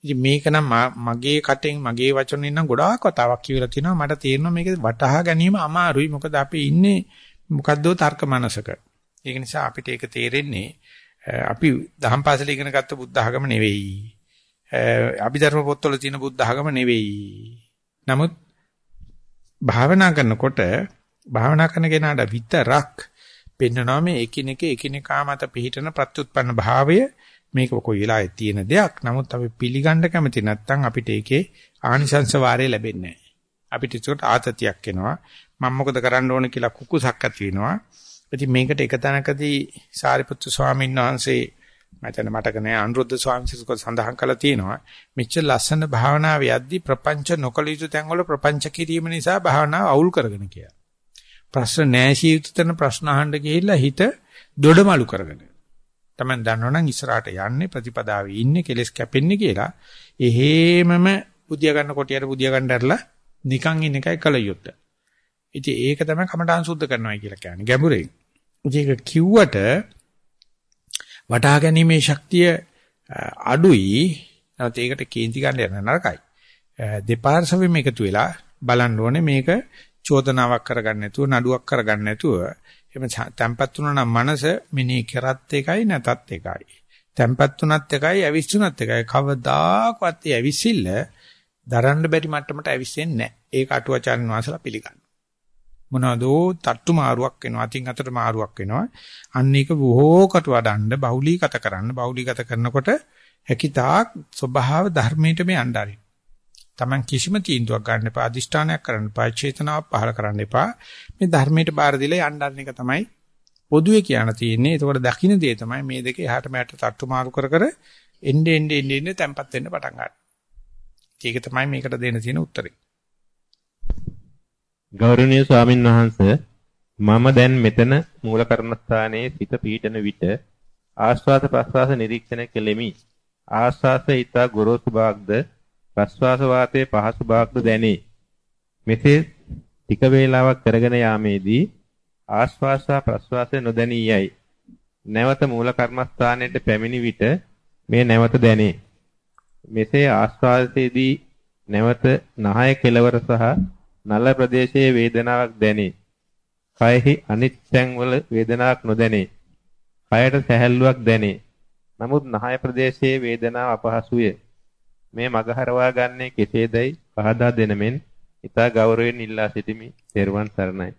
ඉතින් මේක නම් මගේ කටෙන් මගේ වචනෙන් නම් ගොඩාක් වතාවක් කියලා තිනවා. මට තේරෙනවා මේක වටහා ගැනීම අමාරුයි. මොකද අපි ඉන්නේ මොකද්දෝ තර්ක මනසක. ඒක නිසා අපිට ඒක තේරෙන්නේ අපි දහම් පාසල ඉගෙන ගත්ත බුද්ධ ආගම නෙවෙයි. අභිධර්ම පොත්වල තියෙන බුද්ධ ආගම නෙවෙයි. නමුත් භාවනා කරනකොට භාවනා කරන කෙනාට විතරක් පෙන්වනවා මේ එකිනෙක එකිනෙකා මත පිහිටන ප්‍රත්‍යুৎපන්න භාවය මේක කොයි වෙලාවෙ තියෙන දෙයක්. නමුත් අපි පිළිගන්න කැමති නැත්නම් අපිට ඒකේ ආනිසංස වාරය ලැබෙන්නේ නැහැ. අපිට ඒකට ආතතියක් එනවා. මම මොකද කරන්න ඕන කියලා කුකුසක් ඇති වෙනවා. ඉතින් මේකට එක තැනකදී සාරිපුත්තු ස්වාමීන් වහන්සේ මතන මතක නෑ අනුරුද්ධ ස්වාමීන් වහන්සේ සඳහන් කළා තියෙනවා. මෙච්චර ලස්සන භාවනාවේ යද්දී ප්‍රපංච නොකල යුතු තැන්වල ප්‍රපංච කිරීම නිසා භාවනාව අවුල් කරගෙන කියලා. ප්‍රශ්න නැසී යුතු තැන ප්‍රශ්න අහන්න ගිහිල්ලා හිත දොඩමලු කරගෙන. Taman දන්නවනම් ඉස්සරහට යන්නේ ප්‍රතිපදාවේ ඉන්නේ කෙලස් කැපෙන්නේ කියලා. එහෙමම බුදියා ගන්න කොටියට බුදියා ගන්න ඇරලා නිකන් ඉන්න එකයි කල යුත්තේ. ඉතින් ඒක තමයි කමඨාන් සුද්ධ කරනවා කියලා කියන්නේ ගැඹුරෙන්. ඒක කිව්වට වටහා ගැනීමේ ශක්තිය අඩුයි. නැත්නම් ඒකට කේන්ති ගන්න යන නරකයි. දෙපාර්ශවෙම එකතු වෙලා බලන්න ඕනේ මේක චෝදනාවක් කරගන්න නැතුව නඩුවක් කරගන්න නැතුව එමෙ තැම්පත් වුණා නම් මනස මිනී කරත් එකයි නැතත් එකයි. තැම්පත් වුණත් එකයි ඇවිස්සුණත් එකයි. කවදාකවත් ඒ ඇවිසිල්ල දරන්න බැරි මට්ටමට ඇවිස්සෙන්නේ නැහැ. ඒක අටුවාචාර්යන් වහන්සේලා පිළිගන්නවා. මොනවදෝ තට්ටු මාරුවක් වෙනවා අතින් අතට මාරුවක් වෙනවා. අන්න ඒක බොහෝ කට වඩන්න බහුලීගත කරන්න. බහුලීගත කරනකොට හැකිතාක් ස්වභාව ධර්මයට මේ අnderයි Taman කිසිම තීන්දුවක් ගන්න එපා අදිෂ්ඨානයක් කරන්න එපා චේතනාවක් පහල කරන්න එපා. මේ ධර්මයට බාර දීලා යන්නන එක තමයි පොදුවේ කියන්න තියෙන්නේ. ඒකෝට දකින්න දේ තමයි මේ දෙක එහාට මෙහාට තට්ටු මාරු කර කර එnde ende ende ende තැම්පත් වෙන්න පටන් ගන්න. ඒක තමයි මේකට දෙන්න තියෙන උත්තරේ. ගෞරවනීය ස්වාමින් වහන්සේ මම දැන් මෙතන මූල කර්මස්ථානයේ සිත පීඩන විට ආස්වාද ප්‍රස්වාස නිරීක්ෂණය කෙලෙමි. ආස්වාස ඊට ගොරෝසු භාග්ද ප්‍රස්වාස වාතයේ පහසු භාග්ද දැනේ. මෙසේ ටික වේලාවක් කරගෙන යාමේදී ආශ්වාස ප්‍රශ්වාසය නොදැනී යයි. නැවත මූල කර්මස්ථානයට පැමිණි විට මේ නැවත දැනේ. මෙසේ ආශ්වාසයේදී නැවත නහය කෙලවර සහ නල ප්‍රදේශයේ වේදනාවක් දැනේ. කයෙහි අනිත් තැන්වල වේදනාවක් නොදැනේ. කයට සැහැල්ලුවක් දැනේ. නමුත් නහය ප්‍රදේශයේ වේදනාව අපහසුය. මේ මගහරවා ගන්නේ කෙසේදයි පහදා දෙනමෙන් ඉතා ගෞරවයෙන් ඉල්ලා සිටිමි. ත්වන් සරණයි.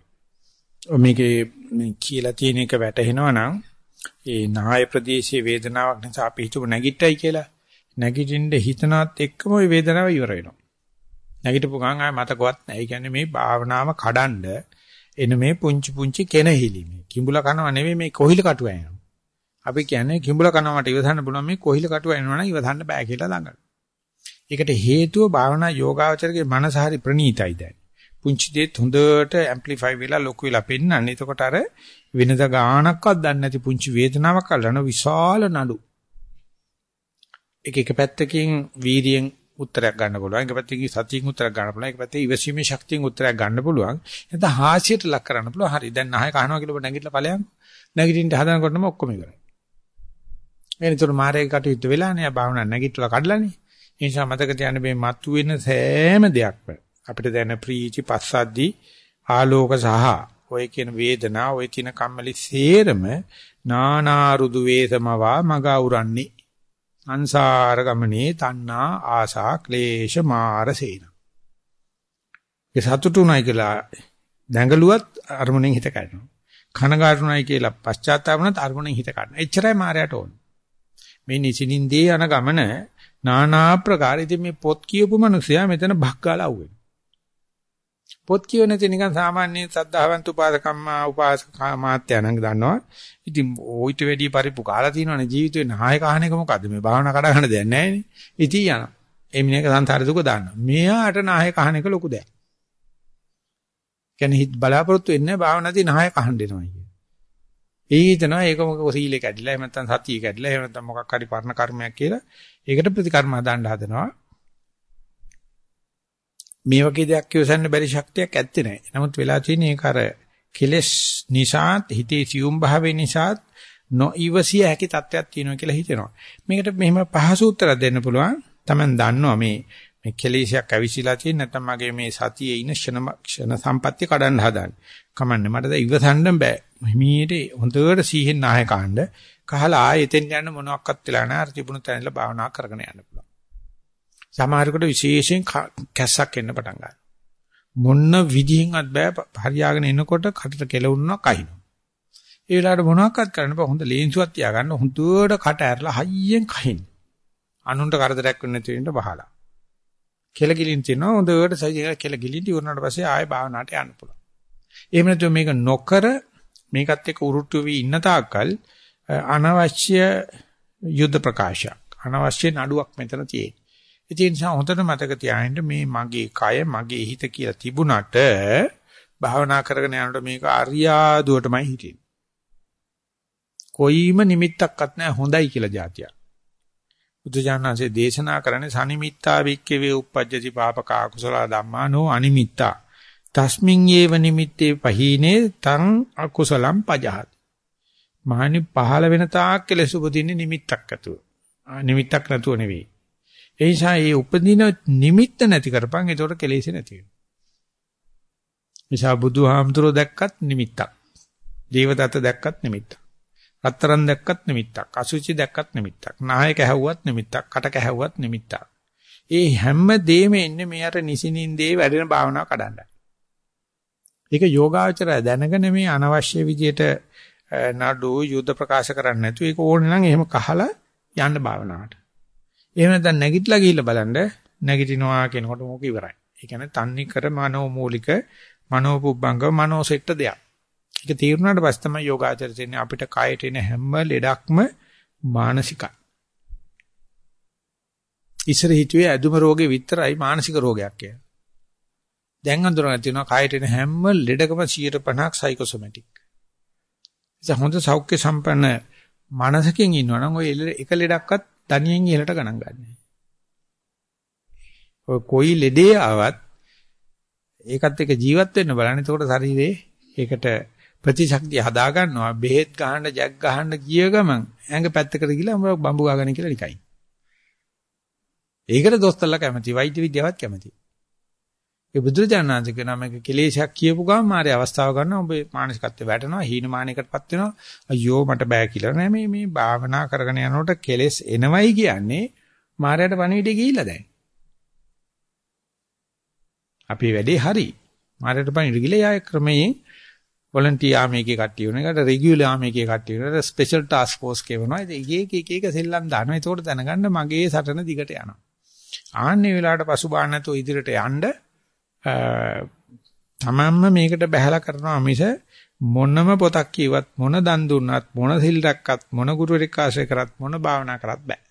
මේකේ කියලා තියෙන එක වැටහෙනවා නම් ඒ නාය ප්‍රදේශයේ වේදනාවක් නිසා අපි හිතුව නැගිට්ටයි කියලා. නැගිටින්න හිතනවත් එක්කම ওই වේදනාව ඉවර වෙනවා. නැගිටපු ගමන් ආය මතකවත් නැහැ. ඒ කියන්නේ මේ භාවනාව කඩන්ඩ එන මේ පුංචි පුංචි කෙනහිලි මේ කිඹුල කනවා නෙවෙයි මේ කොහිල කටුව එනවා. අපි කියන්නේ කිඹුල කනවා මට ඉවසන්න පුළුවන් මේ කොහිල කටුව එනවනම් ඉවසන්න බෑ කියලා ළඟට. ඒකට හේතුව භාවනා යෝගාවචරගේ මනස හරි ප්‍රණීතයි දැන්. පුංචි දෙත් හොඳට ඇම්ප්ලිෆයි වෙලා ලොකු වෙලා පෙන්නන්නේ. එතකොට අර වෙනද ගානක්වත් දන්නේ නැති පුංචි වේදනාවක් අල්ලන විශාල නඩු. එක එක පැත්තකින් වීරියෙන් උත්තරයක් ගන්න පුළුවන්. එක පැත්තකින් සතියෙන් උත්තරයක් ගන්න පුළුවන්. එක පැත්තේ ඉවසීමේ ශක්තියෙන් උත්තරයක් ගන්න පුළුවන්. එතන හාසියට ලක් කරන්න පුළුවන්. හරි. දැන් නහය කහනවා කියලා ඔබ නැගිටලා ඵලයන්. නැගිටින්න හදනකොටම ඔක්කොම ඉවරයි. එනිතර මාරේ කටයුතු වෙලානේ. භාවනා නැගිටලා කඩලානේ. ඒ නිසා මතක තියාගන්න මේ මතුවෙන සෑම දෙයක්ම අපිට දැන ප්‍රීති පස්සද්දි ආලෝක සහ ඔය කියන වේදනා ඔය කියන කම්මැලි සේරම නානාරුදු වේසමවා මග උරන්නේ අන්සාර ගමනේ තණ්හා ආසා ක්ලේශ මාරසේන ඒ සතුටුුණයි කියලා දැඟලුවත් අරමුණෙන් හිත කඩනවා. කනගාටුණයි කියලා පශ්චාත්තාපුණත් අරමුණෙන් හිත කඩනවා. එච්චරයි මායයට ඕන. මේ නිසින්ින්දී යන ගමන නානා ප්‍රකාර ඉතින් මේ පොත් කියපු මිනිසයා මෙතන භක්කාලා අහුවෙනවා. පොත් කියව නැති නිකන් සාමාන්‍ය සද්ධාවන්ත උපාසකම්මා උපාසකා මාත්‍යානංග දන්නවා. ඉතින් ওইට වැඩි පරිප්පු කාලා තියෙනවනේ ජීවිතේ නායක අහන එක මොකද්ද මේ භාවනා කඩ ගන්න දෙයක් නැහැ නේ. ඉතින් යනවා. ඒ මිනිහක සංසාර දුක දාන්නවා. මෙයාට නායක අහන එක ලොකු දෙයක්. කියන්නේ හිත බලාපොරොත්තු වෙන්නේ භාවනාදී නායක අහන්න දෙනවා කියන්නේ. ඒ හිතනවා ඒක මොකද සීලේ කැඩිලා එහෙම නැත්නම් සතිය කැඩිලා එහෙම නැත්නම් මොකක් හරි පරණ කර්මයක් කියලා ඒකට ප්‍රතිකර්ම හදාන්න හදනවා. මේ වගේ දෙයක් කියවසන්න බැරි ශක්තියක් ඇත්තේ නැහැ. නමුත් වෙලා තියෙන ඒක අර කෙලස් නිසාත් හිතේ සියුම් භාවය නිසාත් නොඉවසිය හැකි තත්ත්වයක් තියෙනවා කියලා හිතෙනවා. මේකට මෙහෙම පහසු උත්තරයක් දෙන්න පුළුවන්. Taman දන්නවා මේ මේ කෙලෙසයක් ඇවිසිලා තියෙන නැත්නම් මගේ මේ සතියේ ඉන ක්ෂණ ක්ෂණ සම්පත්‍ය කඩන්න හදන්නේ. කමන්නේ මට දැන් ඉවසන්න බෑ. හිමීට හොඳට සීහෙන් නාය කාණ්ඩ කහලා ආයෙ එතෙන් යන්න මොනවත් වෙලා නැහැ. අර තිබුණු තැනilla භාවනා කරගෙන යන්න පුළුවන්. සමහරකට විශේෂයෙන් කැස්සක් එන්න පටන් ගන්නවා. මොන්න විදිහින්වත් බෑ හරියාගෙන එනකොට කටට කෙලවුණා කහිනවා. ඒ වෙලාවට මොනවක්වත් කරන්න බෑ හොඳ ලේන්සුවක් තියාගන්න හොඳට කට ඇරලා හයියෙන් කහින්න. අනුන්ට කරදරයක් වෙන්න නැති වෙන්න බහලා. කෙල ගිලින් තියනවා හොඳට සයිය කෙල ගිලින් ඉවරනට පස්සේ ආයෙ භාවනාවට යන්න පුළුවන්. එහෙම නැත්නම් මේක නොකර මේකත් එක්ක උරුට්ටු වෙවි ඉන්න තාක්කල් අනවශ්‍ය යුද්ධ ප්‍රකාශයක් අනවශ්‍ය නඩුවක් මෙතන තියෙනවා. ඒ නිසා හොඳට මතක තියාගන්න මේ මගේ කය මගේ හිත කියලා තිබුණට භාවනා කරගෙන යනකොට මේක අරියාදුවටමයි හිටින්නේ. කොයිම නිමිත්තක්වත් නැහැ හොඳයි කියලා જાතියක්. බුදුජානනාංශයේ දේශනා කරන්නේ සනිමිත්තා වික්කවේ uppajjati papaka akusala dhamma no animitta. තස්මින් යේව නිමිත්තේ පහීනේ තං අකුසලම් පජහත්. මහනි පහළ වෙන තාක් කෙලෙස උපදින්නේ නිමිත්තක් ඇතුව. නිමිත්තක් නැතුව නෙවෙයි. ඒ නිසා මේ උපදින නිමිත්ත නැති කරපන් ඒතකොට කෙලෙස් නැති වෙනවා. නිසා බුදුහාමුදුරෝ දැක්කත් නිමිත්තක්. දේවදත්ත දැක්කත් නිමිත්තක්. රත්තරන් දැක්කත් නිමිත්තක්. අසුචි දැක්කත් නිමිත්තක්. නායක ඇහුවත් නිමිත්තක්. කට ඇහුවත් නිමිත්තක්. ඒ හැම දෙෙම එන්නේ මේ අර නිසිනින්දේ වැඩෙන භාවනාව කඩන්නයි. ඒක යෝගාචරය දැනගෙන මේ අනවශ්‍ය විදියට නඩු යුද්ධ ප්‍රකාශ කරන්නේ නැතුව ඒක ඕනේ නම් එහෙම කහලා යන්න භාවනාවට. එහෙම නැත්නම් නැගිටලා ගිහිල්ලා බලන්න නැගිටිනවා කියනකොට මොක ඉවරයි. ඒ කියන්නේ තන්නේ කර මනෝමූලික මනෝපුබ්බංග මනෝසෙට්ට දෙයක්. ඒක තීරුණාට පස්සේ තමයි යෝගාචර දෙන්නේ අපිට කායට එන හැම ලෙඩක්ම මානසිකයි. ඉස්සර හිතුවේ ඇදුම රෝගේ විතරයි මානසික රෝගයක් කියලා. දැන් අඳුරගෙන තියෙනවා කායට එන හැම ලෙඩකම 150ක් සයිකෝසොමැටික්. ඒ හොඳ සෞඛ්‍ය සම්පන්න මනසකින් ඉන්නවනම් ඔය එක ලෙඩක්වත් තනියෙන් ඉහළට ගණන් ගන්නෑ. ඔය කොයි ලෙඩේ ආවත් ඒකත් එක්ක ජීවත් වෙන්න බලන්න. එතකොට ශරීරේ ඒකට ප්‍රතිශක්තිය හදා ගන්නවා. බෙහෙත් ගහන්න, ජැක් ගහන්න ගිය ගමන් ඇඟ පැත්තකට ගිහලා උඹ බම්බු ගාගන්න කියලා නිකයි. ඒකට දොස්තරලා කැමති, වෛද්‍ය විද්‍යාවත් කැමති. ඒ බුදුරජාණන්සේ කියන මේක කෙලේශයක් කියපු ගමන් මාරේ අවස්ථාව ගන්න ඔබ මානසිකත්වයට වැටෙනවා හීනමානයකටපත් වෙනවා. අයියෝ මට බෑ කියලා. නෑ මේ මේ භාවනා කරගෙන යනකොට කෙලෙස් එනවයි කියන්නේ මාරයට පණිවිඩේ ගිහිල්ලා දැන්. අපි වැඩේ හරි. මාරයට පණිවිඩ ගිහලා යා ක්‍රමයෙන් වොලන්ටියර් ආමේකේ කට්ටිය වෙන එකට රෙගියුලර් ආමේකේ කට්ටිය වෙන ස්පෙෂල් ටාස්ක් ෆෝස් කියවනවා ඉතින් එක එක එක එක සෙල්ලම් දානවා. ඒකට දැනගන්න මගේ සටන දිගට යනවා. ආන්නේ වෙලාවට පසුබාහන්න නැතුව ඉදිරියට යන්න තමන්ම මේකට බහැලා කරනවා මිස මොනම පොතක් කියවත් මොන දන් දුන්නත් මොන සිල් රැක්කත් මොන ගුරුවරයෙක් ආශ්‍රය කරත් මොන භාවනා කරත් බෑ.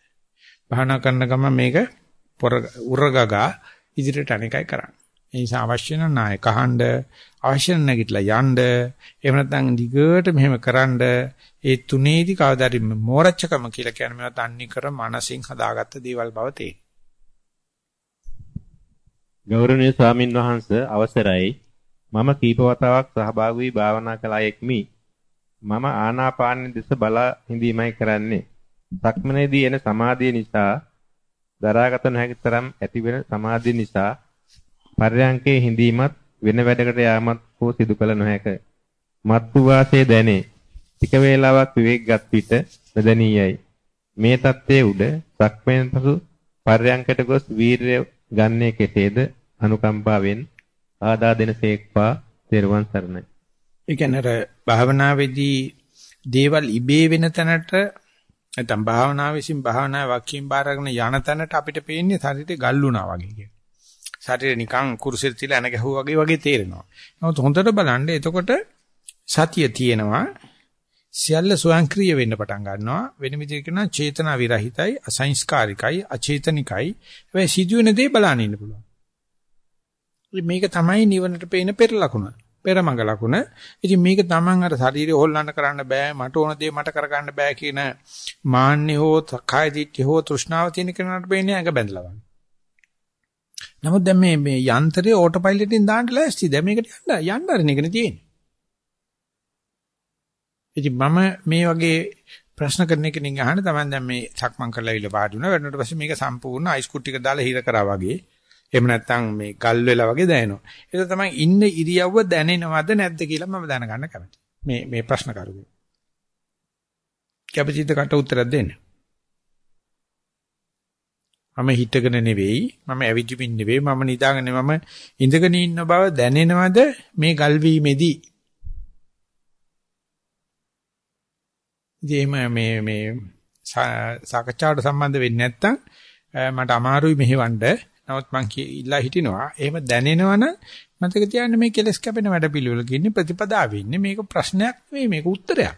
භාවනා කරන ගමන් මේක පොර උරගගා ඉදිරියට අනේකයි කරන්නේ. ඒ නිසා අවශ්‍ය නම් නායක අහන්න අවශ්‍ය නැගිටලා යන්න එහෙම නැත්නම් දිගට මෙහෙම කරන්න ඒ තුනේදී කවදාරි මෝරච්චකම කියලා කියන්නේ මේවා තන්නේ කර මානසින් හදාගත්ත දේවල් බව තේරෙනවා. ගෞරවනීය ස්වාමින් වහන්සේ අවසරයි. මම කීප වතාවක් සහභාගී වී භාවනා කළායෙක්මි මම ආනාපාන දෙස බලා හිඳීමයි කරන්නේ. සක්මනේදී එන සමාධිය නිසා දරාගත නොහැකි තරම් ඇතිවෙන සමාධිය නිසා පර්යංකේ හිඳීමත් වෙන වැඩකට යාමත් හෝ සිදු කළ නොහැක. මත්තු වාසයේ දැනේ. ටික වේලාවක් විවේකගත් විට නොදැනියයි මේ தත්ත්වයේ උඩ සක්මෙන් පසු පර්යංකයට ගොස් වීරය ගන්නේ කෙසේද අනුකම්පාවෙන් ආදා දෙනසේක්වා තෙරුවන් සරණයි. ඒ කියන්නේ අර භාවනාවේදී දේවල් ඉබේ වෙන තැනට නැත්නම් භාවනාව විසින් භාවනාවේ වක්කීම් බාරගෙන යන තැනට අපිට පේන්නේ ශරීරේ ගල්ුණා වගේ කියන. ශරීරේ නිකන් කුරුසෙට තියලා එන ගැහුවා වගේ වගේ තේරෙනවා. නමුත් හොඳට බලන්න එතකොට සතිය තියෙනවා සියල්ල ස්වයංක්‍රීය වෙන්න පටන් ගන්නවා. වෙන විදිහට කියනවා චේතනා විරහිතයි අසංස්කාරිකයි අචේතනිකයි. හැබැයි සිදුවෙන දේ බලන්න ඉන්න පුළුවන්. මේක තමයි නිවනට පේන පෙර ලකුණ පෙරමඟ ලකුණ. ඉතින් මේක Taman අර ශරීරය හොල්ලන්න කරන්න බෑ මට ඕන දේ මට කරගන්න බෑ කියන මාන්නේ හෝ සක්කාය දිට්ඨිය හෝ තෘෂ්ණාව තියෙන කෙනාට පේන්නේ ඇඟ බැඳලා වගේ. නමුත් දැන් මේ මේ යන්ත්‍රයේ ඕටෝ පයිලට් එකෙන් දාන්න ලෑස්ති. දැන් මේකට යන්න යන්න අරින එකනේ තියෙන්නේ. ඉතින් මම මේ වගේ ප්‍රශ්න කරන එකකින් අහන තමයි දැන් මේ සක්මන් කරලා ඉල වාඩි වුණා. වැඩනට පස්සේ මේක සම්පූර්ණ අයිස් කුට් ටික දාලා හිර කරා වගේ. එහෙම නැත්නම් මේ ගල් වෙලා වගේ දැනෙනවා. ඒක තමයි ඉන්න ඉරියව්ව දැනෙනවද නැද්ද කියලා මම දැනගන්න කැමතියි. මේ මේ ප්‍රශ්න කරුගේ. කැපසිත කට උත්තරයක් දෙන්න. මම හිතගෙන නෙවෙයි මම ඇවිදිමින් නෙවෙයි මම නිදාගෙන මම ඉඳගෙන ඉන්න බව දැනෙනවද මේ ගල් වීමේදී ඉතින් මේ මේ සාකච්ඡාවට සම්බන්ධ වෙන්නේ නැත්නම් මට අමාරුයි මෙහෙවන්න. නමුත් මං ඉල්ලා හිටිනවා. එහෙම දැනෙනවනම් මතක තියාගන්න මේ කෙලස් කැපෙන වැඩ පිළිවෙල කියන්නේ ප්‍රතිපදාවේ ඉන්නේ. මේක ප්‍රශ්නයක් නෙවෙයි මේක උත්තරයක්.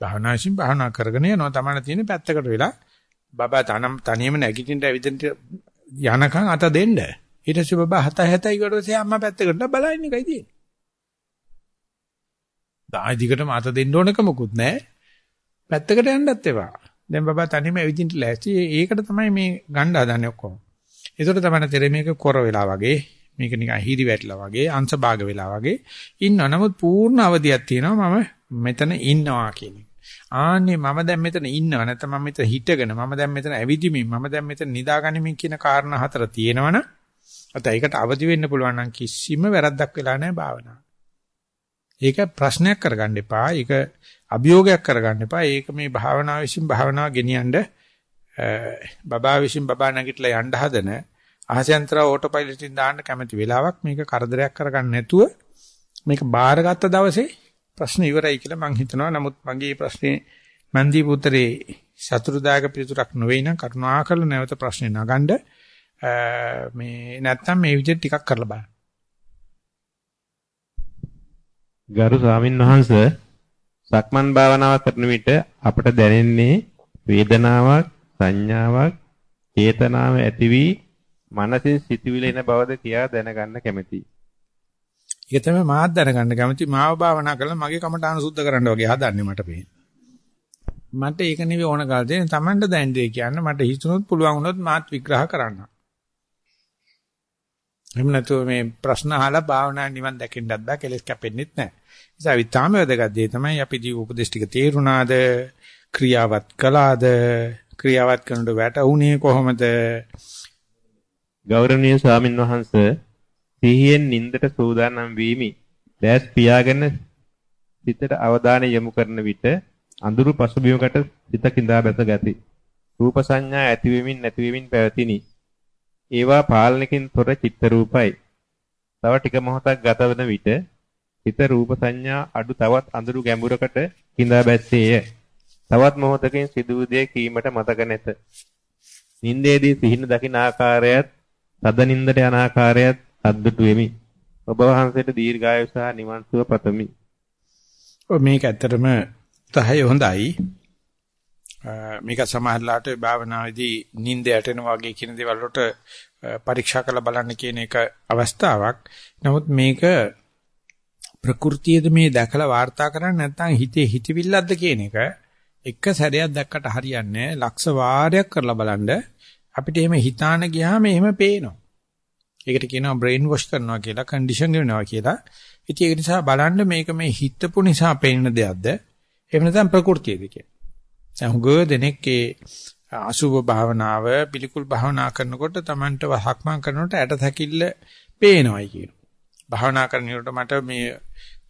භාවනාසින් භාවනා කරගෙන යනවා තමයි තියෙන්නේ පැත්තකට වෙලා බබා තනම් තනියම නැගිටින්න ඇවිදින්න යනකම් අත දෙන්න. ඊට පස්සේ බබා හත හැතයි කොට පස්සේ අම්මා පැත්තකට බලන්නේ එකයි තියෙන්නේ. ආයි දිගටම අත දෙන්න ඕනක මොකුත් නැහැ. පැත්තකට යන්නත් එපා. දැන් බබා තනියම ඇවිදින්න ලෑස්ති. ඒකට තමයි මේ ගණ්ඩ හදන්නේ ඔක්කොම. ඒකට තමයි තෙරමේක කොර වෙලා වගේ මේක නිකන් හිරි වැටලා වගේ අංශ භාග වෙලා වගේ ඉන්නවා. නමුත් පූර්ණ අවදියක් තියෙනවා මම මෙතන ඉන්නවා කියන එක. ආන්නේ මම දැන් මෙතන ඉන්නවා නැත්නම් මම මෙතන හිටගෙන මම දැන් මෙතන ඇවිදිමින් මම දැන් මෙතන නිදාගනිමින් කියන කාරණා හතර තියෙනවනම් අත ඒකට අවදි වෙන්න පුළුවන් නම් කිසිම වැරද්දක් වෙලා නැහැ භාවනාව. ඒක ප්‍රශ්නයක් කරගන්න එපා. ඒක අභියෝගයක් කරගන්න එපා. ඒක මේ භාවනාව විසින් භාවනාව ගෙනියන්න බබා විසින් බබා නැගිටලා යන්න හදන අහසෙන්තර ඕටෝ පයිලට් එකෙන් දාන්න කැමති වෙලාවක් මේක කරදරයක් කරගන්න නැතුව මේක බාරගත්ත දවසේ ප්‍රශ්න ඉවරයි කියලා මම හිතනවා. නමුත් මගේ ප්‍රශ්නේ මන්දී පුත්‍රේ සතුරුදායක පිළිතුරක් නොවේ නම් කරුණාකරලා නැවත ප්‍රශ්නේ නගන්න මේ නැත්තම් මේ විදිහට ටිකක් කරලා බලන්න. ගරු ස්වාමින් වහන්සේ සක්මන් භාවනාව කරන විට අපට දැනෙන්නේ වේදනාවක් සංඥාවක් චේතනාව ඇති වී මනසින් සිතුවිලි එන බවද කියා දැනගන්න කැමැතියි. ඒක තමයි මාත් දැනගන්න කැමති මාව භාවනා කරලා මගේ කමටහන සුද්ධ කරන්න වගේ හදන්නේ මට පේන. මට ඒක නෙවෙයි ඕන කාලේ දැන් Tamanට දැන් දෙය කියන්න මට හිතුනොත් පුළුවන් වුණොත් මාත් විග්‍රහ කරන්න. එහෙම නැතුව මේ ප්‍රශ්න අහලා භාවනා නිවන් දැකෙන්නත් බෑ කෙලස් කැපෙන්නෙත් නැහැ. නිසා විතාම වැදගත් දේ තමයි අපි දී උපදේශ ටික තේරුණාද ක්‍රියාවත් කළාද ක්‍රියාවත් කරනකොට වැටුනේ කොහොමද ගෞරවනීය ස්වාමින් වහන්සේ සිහියෙන් නින්දට සූදානම් වීමි. දැස් පියාගෙන සිතට අවධානය යොමු කරන විට අඳුරු පසුබිමකට සිත කිඳා බැස ගති. රූප සංඥා ඇතිවෙමින් නැතිවෙමින් පැවතිනි. ඒවා පාලනකින් තොර චිත්ත රූපයි. තව ටික මොහොතක් ගත වන විට හිත රූප සංඥා අඩු තවත් අඳුරු ගැඹුරකට කිඳා බැස්සේය. තවත් මොහොතකින් සිදු වූ දේ කීමට මතක නැත. නින්දේදී සිහින දකින ආකාරයත්, තද නින්දට යන ආකාරයත් අද්දුටු වෙමි. ඔබ වහන්සේට දීර්ඝායු සහ නිවන් සුව පතමි. මේක ඇත්තටම තහය හොඳයි. මේක සමහරලාට භාවනාවේදී නිින්ද යටෙනවා වගේ කියන දේවල් වලට පරීක්ෂා කරලා බලන්න කියන එක අවස්ථාවක්. නමුත් මේක ප්‍රകൃතියද මේ දැකලා වාර්තා කරන්නේ නැත්නම් හිතේ හිතවිල්ලක්ද කියන එක එක සැරයක් දැක්කට හරියන්නේ ලක්ෂ වාරයක් කරලා බලන්න අපිට එහෙම හිතාන ගියාම එහෙම පේනවා. ඒකට කියනවා බ්‍රේන් වොෂ් කරනවා කියලා, කන්ඩිෂන් කරනවා කියලා. ඉතින් ඒක නිසා බලන්න මේක මේ හිතපු නිසා පේන දෙයක්ද? එහෙම නැත්නම් ප්‍රകൃතියද කියලා. දැන් හුඟ දෙනෙක්ගේ අසුභ භාවනාව, පිළිකුල් භාවනා කරනකොට Tamanට වහක්මන් කරනකොට ඇට තැකිල්ල පේනවායි කියනවා. භාවනා කරනකොට මට මේ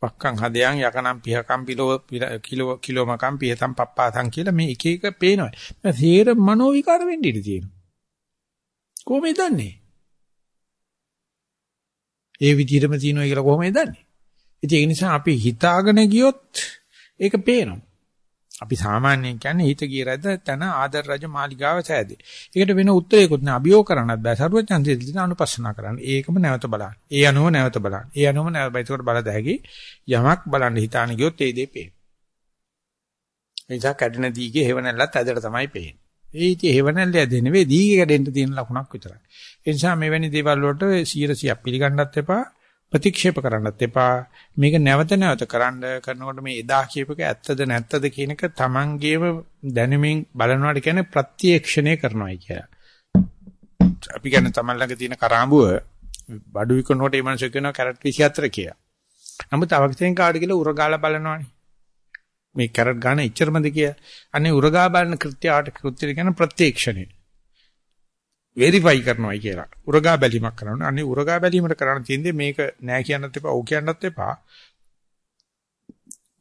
වක්කම් හදයන් යකනම් පිහකම් පිලෝ කිලෝ කිලෝමකම් පිහතම් පප්පාතම් කියලා මේ එක එක පේනවා. මම තේර මනෝ විකාර වෙන්න ඉඩ තියෙනවා. කොහොමද දන්නේ? ඒ විදිහටම තියෙනවා කියලා කොහොමද දන්නේ? ඉතින් ඒ නිසා අපි හිතාගෙන ගියොත් ඒක පේනවා. අපි සාමාන්‍යයෙන් කියන්නේ හිත ගිය රැද තන ආදර රජ මාලිගාව සෑදේ. ඒකට වෙන උත්තරයක්වත් නෑ. අභියෝග කරන්නත් බෑ. සරුවචන්සේ දින අනුපස්සනා කරන්න. ඒකම නැවත බලන්න. ඒ අනුව නැවත බලන්න. ඒ අනුව නැවත ඒකට බල දැහැකි යමක් බලන්න හිතාන ගියොත් ඒ දේ පේන. එනිසා කැඩෙන දීගේ හේවණල්ලත් ඇදට තමයි පේන්නේ. ඒ ඉතින් හේවණල්ල ඇද නෙවෙයි දීගේ කැඩෙන්න තියෙන ලකුණක් විතරයි. ඒ නිසා මෙවැනි දේවල් වලට 100ක් පිළිගන්නත් එපා. ප්‍රතික්ෂේප කරන්නත් එපා. මේක නැවත නැවත කරන්න කරනකොට මේ එදා කියපක ඇත්තද නැත්තද කියන එක Tamangeම දැනුමින් බලනවාට කියන්නේ ප්‍රත්‍යක්ෂණය කරනවායි කියලා. අපි කියන්නේ Taman ළඟ තියෙන කරාඹුව බඩු විකුණනකොට ඒ මනුස්සය කියනවා කැරට් 24 කියලා. නමුත් අවකතෙන් කාඩ කියලා උරගාලා බලනවානේ. මේ කැරට් ගන්න එච්චරමද කියලා. අනේ උරගා බලන කෘත්‍යයට කෘත්‍ය කියන ප්‍රත්‍යක්ෂණය. වෙරිෆයි කරනවායි කියලා. උරගා බැලීමක් කරනවා. අනේ උරගා බැලීමට කරන්න තියෙන්නේ මේක නෑ කියන්නත් එපා, ඔව් කියන්නත් එපා.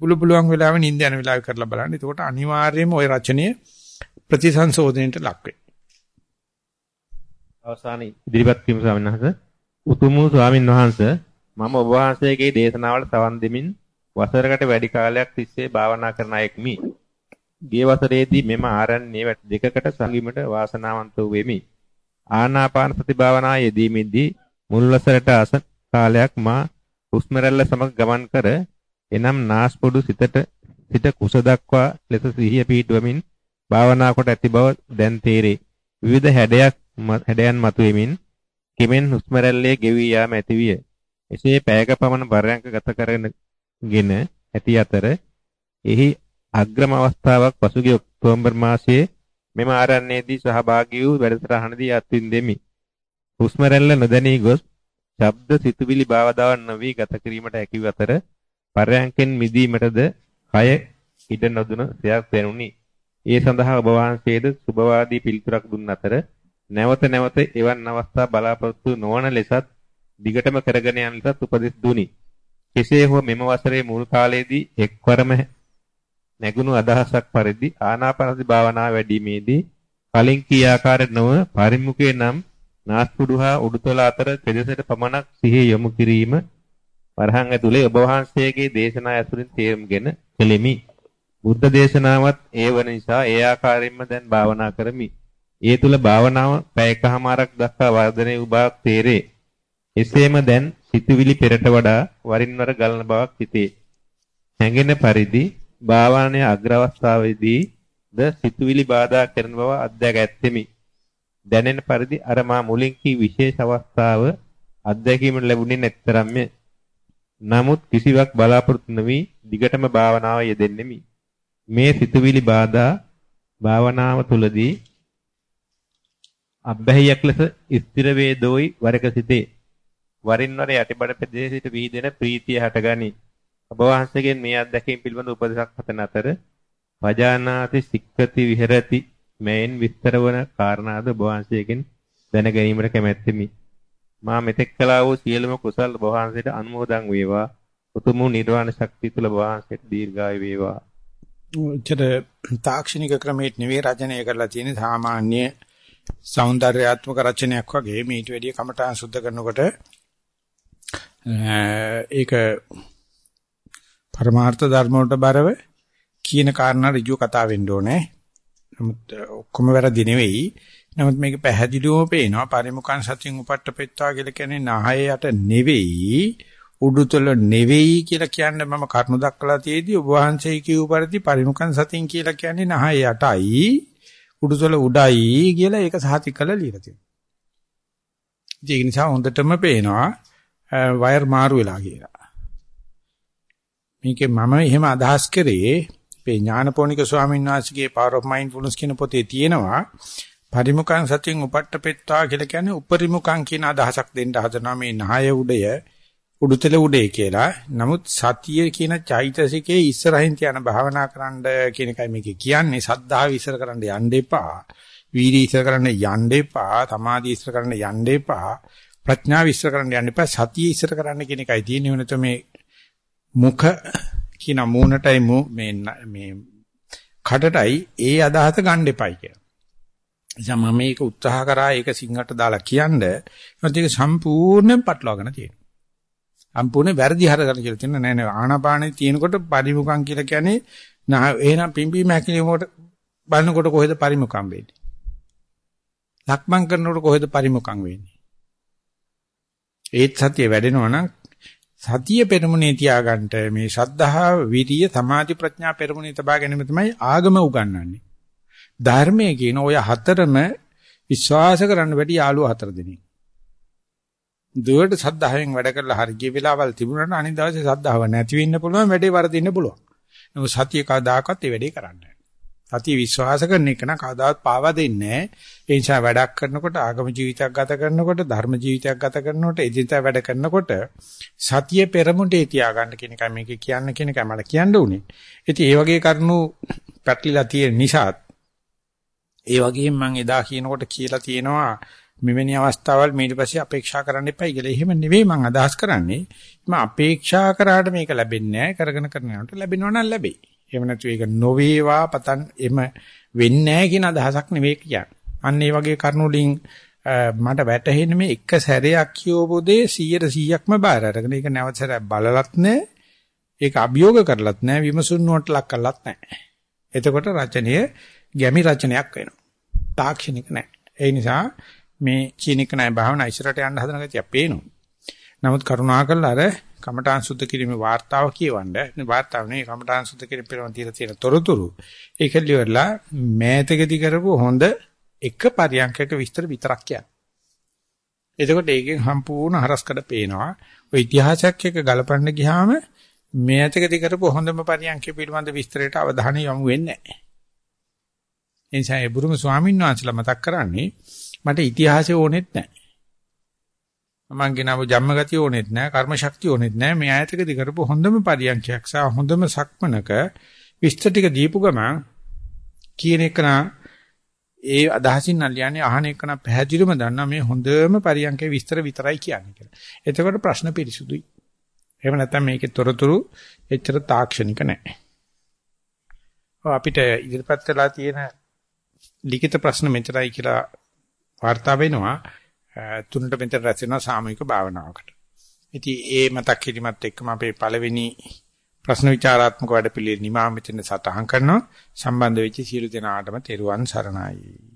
පුළු පුළුවන් වෙලාවෙ නිින්ද යන වෙලාවෙ කරලා බලන්න. එතකොට අනිවාර්යයෙන්ම ওই රචනය ප්‍රතිසංශෝධනයට ලක් වෙයි. අවසානයේ ඉදිරිපත් කිරීම ස්වාමීන් වහන්සේ උතුම් වූ ස්වාමින් වහන්සේ මම ඔබ වහන්සේගේ දේශනාවල සවන් දෙමින් වසරකට වැඩි කාලයක් තිස්සේ භාවනා කරන අයෙක්මි. ගිය වසරේදී මෙම ආරණ්‍ය දෙකකට සංගීමට වාසනාවන්ත වූ වෙමි. ආනාපාන සති භාවනා යෙදීමේදී මුල් වසරට අස කාලයක් මා හුස්ම රැල්ල සමග ගමන් කර එනම් නාස්පුඩු සිතට සිත කුස දක්වා ලෙස සිහිය පිහිටුවමින් භාවනා කොට ඇති බව දැන් තේරේ. විවිධ හැඩයක් හැඩයන් මතුවෙමින් කිමෙන් හුස්ම රැල්ලේ ගෙවී යාම ඇතිවිය. එසේ පැයක පමණ පරයන්ක ගත කරගෙන ඇති අතර එහි අග්‍රම අවස්ථාවක් පසුගිය ඔක්තෝබර් මාසයේ මෙම ආරණ්‍යයේදී සහභාගී වූ වැඩසටහනදී අත්විඳෙමි. හුස්ම රැල්ල නොදැනී ගොස් ශබ්ද සිතුවිලි භාවදාවන් නොවි ගත කිරීමට හැකි අතර පරයන්කෙන් මිදීමටද කය ඉඩ නොදුන සයක් දැනුනි. ඒ සඳහා ඔබ වහන්සේද සුබවාදී පිළිතුරක් දුන් අතර නැවත නැවත එවන් අවස්ථා බලාපොරොත්තු නොවන ලෙසත් දිගටම කරගෙන යන ලෙසත් උපදෙස් දුනි. කෙසේ හෝ මෙම වසරේ මුල් කාලයේදී එක්වරම නැගුණු අදහසක් පරිදි ආනාපානසති භාවනා වැඩිීමේදී කලින් කී ආකාරයට නොව පරිමුඛයේ නම් නාස්පුඩු හා උඩුතල අතර පෙදෙසට පමණක් සිහිය යොමු කිරීම වරහන් ඇතුලේ ඔබ වහන්සේගේ දේශනා ඇතුලින් තේරුම්ගෙන කෙලිමි. බුද්ධ දේශනාවත් ඒ වන නිසා ඒ ආකාරයෙන්ම දැන් භාවනා කරමි. ඒ තුල භාවනාව පැයකමාරක් දක්වා වර්ධනය වූ බවක් තේරේ. එසේම දැන් සිතුවිලි පෙරට වඩා වරින් වර ගලන බවක් සිතේ. හැඟෙන පරිදි භාවනාවේ අග්‍රවස්ථාවේදී ද සිතුවිලි බාධා කරන බව අත්දැක ඇත්තෙමි. දැනෙන පරිදි අර මා මුලින් කී විශේෂ අවස්ථාව අත්දැකීමට ලැබුණේ නැත්තරම්ය. නමුත් කිසිවක් බලාපොරොත්තු නොවි දිගටම භාවනාව යෙදෙන්නෙමි. මේ සිතුවිලි බාධා භාවනාව තුලදී අබ්බැහියක් ලෙස ස්ථිර වේදෝයි වරක සිටේ. වරින් වර යටිබඩ ප්‍රදේශයට වීදෙන ප්‍රීතිය හටගනී. ඔබ වහන්සේගෙන් මේ අත්දැකීම් පිළිබඳ උපදෙසක් හතන අතර වජානාති සික්කති විහෙරති මෙයින් විස්තර වන කාරණාද ඔබ වහන්සේගෙන් දැන ගැනීමට කැමැත්තෙමි. මා මෙතෙක් කළා වූ සියලුම කුසල් ඔබ වහන්සේට අනුමෝදන් වේවා. උතුම් නිර්වාණ ශක්තිය තුල ඔබ වහන්සේට දීර්ඝායු වේවා. උච්චර තාක්ෂණික ක්‍රමයට නෙවෙයි රචනය කරලා තියෙන සාමාන්‍ය సౌందర్యාත්මක රචනයක් වගේ මේට වැඩිය කමටහන් සුද්ධ කරනකොට ඒක පරමාර්ථ ධර්ම වලට බරව කියන කාරණා ඍජුව කතා වෙන්න ඕනේ. නමුත් ඔක්කොම වැරදි නෙවෙයි. නමුත් මේක පැහැදිලිවම පේනවා පරිමුඛං සත්‍යං උපට්ඨපෙත්තා කියලා කියන්නේ නහයට නෙවෙයි උඩුතල නෙවෙයි කියලා කියන්නේ මම කරුණු දක්වලා තියේදී ඔබ වහන්සේ කියු පරිදි පරිමුඛං සතින් කියලා කියන්නේ නහය යටයි උඩුතල උඩයි කියලා ඒක සාතික කළා ලියලා තියෙනවා. ඒක නිසා හොඳටම පේනවා වයර් මාරු වෙලා කියලා. මේකේ මම එහෙම අදහස් කරේ මේ ඥානපෝනික ස්වාමීන් වහන්සේගේ Power of Mindfulness කියන පොතේ තියෙනවා පරිමුඛං සතියෙන් උපට්ඨපෙත්තා කියලා කියන්නේ උපරිමුඛං කියන අදහසක් දෙන්න හදනවා මේ නහය උඩය උඩුතල උඩේ කියලා. නමුත් සතිය කියන චෛතසිකයේ ඉස්සරහින් තියන භාවනා කරන්න කියන එකයි මේකේ කියන්නේ. සද්ධාව ඉස්සර කරන්න යන්න එපා. වීර්ය ඉස්සර කරන්න යන්න එපා. සමාධිය ඉස්සර කරන්න යන්න එපා. ප්‍රඥාව ඉස්සර කරන්න යන්න එපා. සතිය ඉස්සර කරන්න කියන එකයි තියෙන්නේ. වෙනත මේ මුඛ කියන මූණටයි මේ මේ කඩටයි ඒ අදහස ගන්න එපයි කියලා. එනිසා මම මේක උත්සාහ කරා ඒක සිංහට දාලා කියන්න. ඒත් ඒක සම්පූර්ණයෙන් පටලවාගෙන තියෙනවා. සම්පූර්ණ වැරදි හරගන්න කියලා තියෙන නෑ නෑ ආනාපානෙ තියෙනකොට පරිමුඛම් කියලා කියන්නේ නා එහෙනම් පිම්බීම හැකිලිමකට බලනකොට කොහෙද පරිමුඛම් වෙන්නේ? ලක්මන් කරනකොට කොහෙද පරිමුඛම් වෙන්නේ? ඒත් සතිය වැඩෙනවා නම් සතිය පෙරමුණේ තියාගන්න මේ ශද්ධහා විරිය සමාධි ප්‍රඥා පෙරමුණේ තබා ගැනීම තමයි ආගම උගන්වන්නේ. ධර්මයේ කියන ඔය හතරම විශ්වාස කරන්න වැඩි යාළුවෝ හතර දෙනෙක්. දුවට සද්ධායෙන් වැඩ කරලා හරි ගිය වෙලාවල් තිබුණාට අනිත් දවසේ සද්ධාව නැති වෙන්න පුළුවන් වැඩේ වරදින්න පුළුවන්. නමුත් සතිය කවදාකවත් ඒ වැඩේ කරන්නේ නැහැ. සතිය විශ්වාස කරන එක නම් කවදාවත් පාවා දෙන්නේ නැහැ. ඒ නිසා වැඩක් කරනකොට ආගම ජීවිතයක් ගත කරනකොට ධර්ම ජීවිතයක් ගත කරනකොට එදිනදා වැඩ කරනකොට සතිය පෙරමුණේ තියාගන්න කියන එකයි මේක කියන්න කියන එකයි මට කියන්න උනේ. ඉතින් ඒ වගේ කරුණු පැටලිලා තියෙන නිසාත් ඒ වගේම මම එදා කියනකොට කියලා තියෙනවා මෙවැනි අවස්ථාවල් ඊට පස්සේ අපේක්ෂා කරන්න එපයි කියලා. එහෙම නෙවෙයි මම අදහස් කරන්නේ. මම අපේක්ෂා කරාට මේක ලැබෙන්නේ නැහැ. කරගෙන කරනකොට ලැබෙනවා නම් ලැබෙයි. එහෙම නැතු ඒක නොවේවා පතන් එම වෙන්නේ නැහැ කියන අදහසක් නෙවෙයි කියන්නේ. අන්න ඒ වගේ කරුණු වලින් මට වැටහෙන්නේ මේ එක සැරයක් කියවපු දේ 100%ක්ම බාර අරගෙන ඒක නැවත සැරයක් බලලත් නැහැ. ඒක අභියෝග කරලත් නැහැ. විමසුන් නුවන්ට ලක් කරලත් නැහැ. එතකොට රචනය ගැමි රචනයක් වෙනවා. තාක්ෂණික නැහැ. ඒ නිසා මේ චීනික ණය භාවනා ඉස්සරට යන්න හදන ගතිය පේනවා. නමුත් කරුණාකරලා අර කමඨාන් සුද්ධ කිරීමේ වார்த்தාව කියවන්න. මේ වார்த்தාව නෙවෙයි කමඨාන් සුද්ධ කිරීම පිළිබඳ තියලා තියෙන තොරතුරු. ඒක ලියවලා මෑතකදී කරපු හොඳ එක පරියන්කක විස්තර විතරක් කියන්න. එතකොට ඒකෙන් සම්පූර්ණ හරස්කඩ පේනවා. ඔය ඉතිහාසයක් එක ගලපන්න ගියාම මෑතකදී කරපු හොඳම පරියන්කේ පිළිබඳ විස්තරයට අවධානය යොමු වෙන්නේ නැහැ. එනිසා ඒ බුරුම ස්වාමීන් වහන්සේලා මතක් කරන්නේ මට ඉතිහාසය ඕනෙත් නැහැ. මම ගෙනාවු ජම්මගතිය ඕනෙත් නැහැ, කර්ම ශක්තිය ඕනෙත් නැහැ. මේ ආයතකදී කරපු හොඳම පරියන්ඛයක් සහ හොඳම සක්මනක විස්තර ටික දීපු ගමන් කියන එක ඒ අදහසින් නලියන්නේ අහන එක නම් පැහැදිලිවම දන්නා මේ හොඳම පරියන්කේ විස්තර විතරයි කියන්නේ කියලා. එතකොට ප්‍රශ්න පිරිසුදුයි. එහෙම නැත්නම් මේකේ තොරතුරු එච්චර තාක්ෂණික නැහැ. අපිට ඉදිරිපත් කළා තියෙන ලිඛිත ප්‍රශ්න මෙතරයි කියලා වාර්තා වෙනවා තුනට මෙතන රැස් වෙනවා සාමූහික භාවනාවකට. ඉතින් ඒ මතක් කිරීමත් එක්කම අපේ පළවෙනි ප්‍රශ්න විචාරාත්මක වැඩපිළිවෙල නිමා මෙතන සටහන් කරනවා සම්බන්ධ වෙච්ච සියලු දෙනාටම තෙරුවන් සරණයි.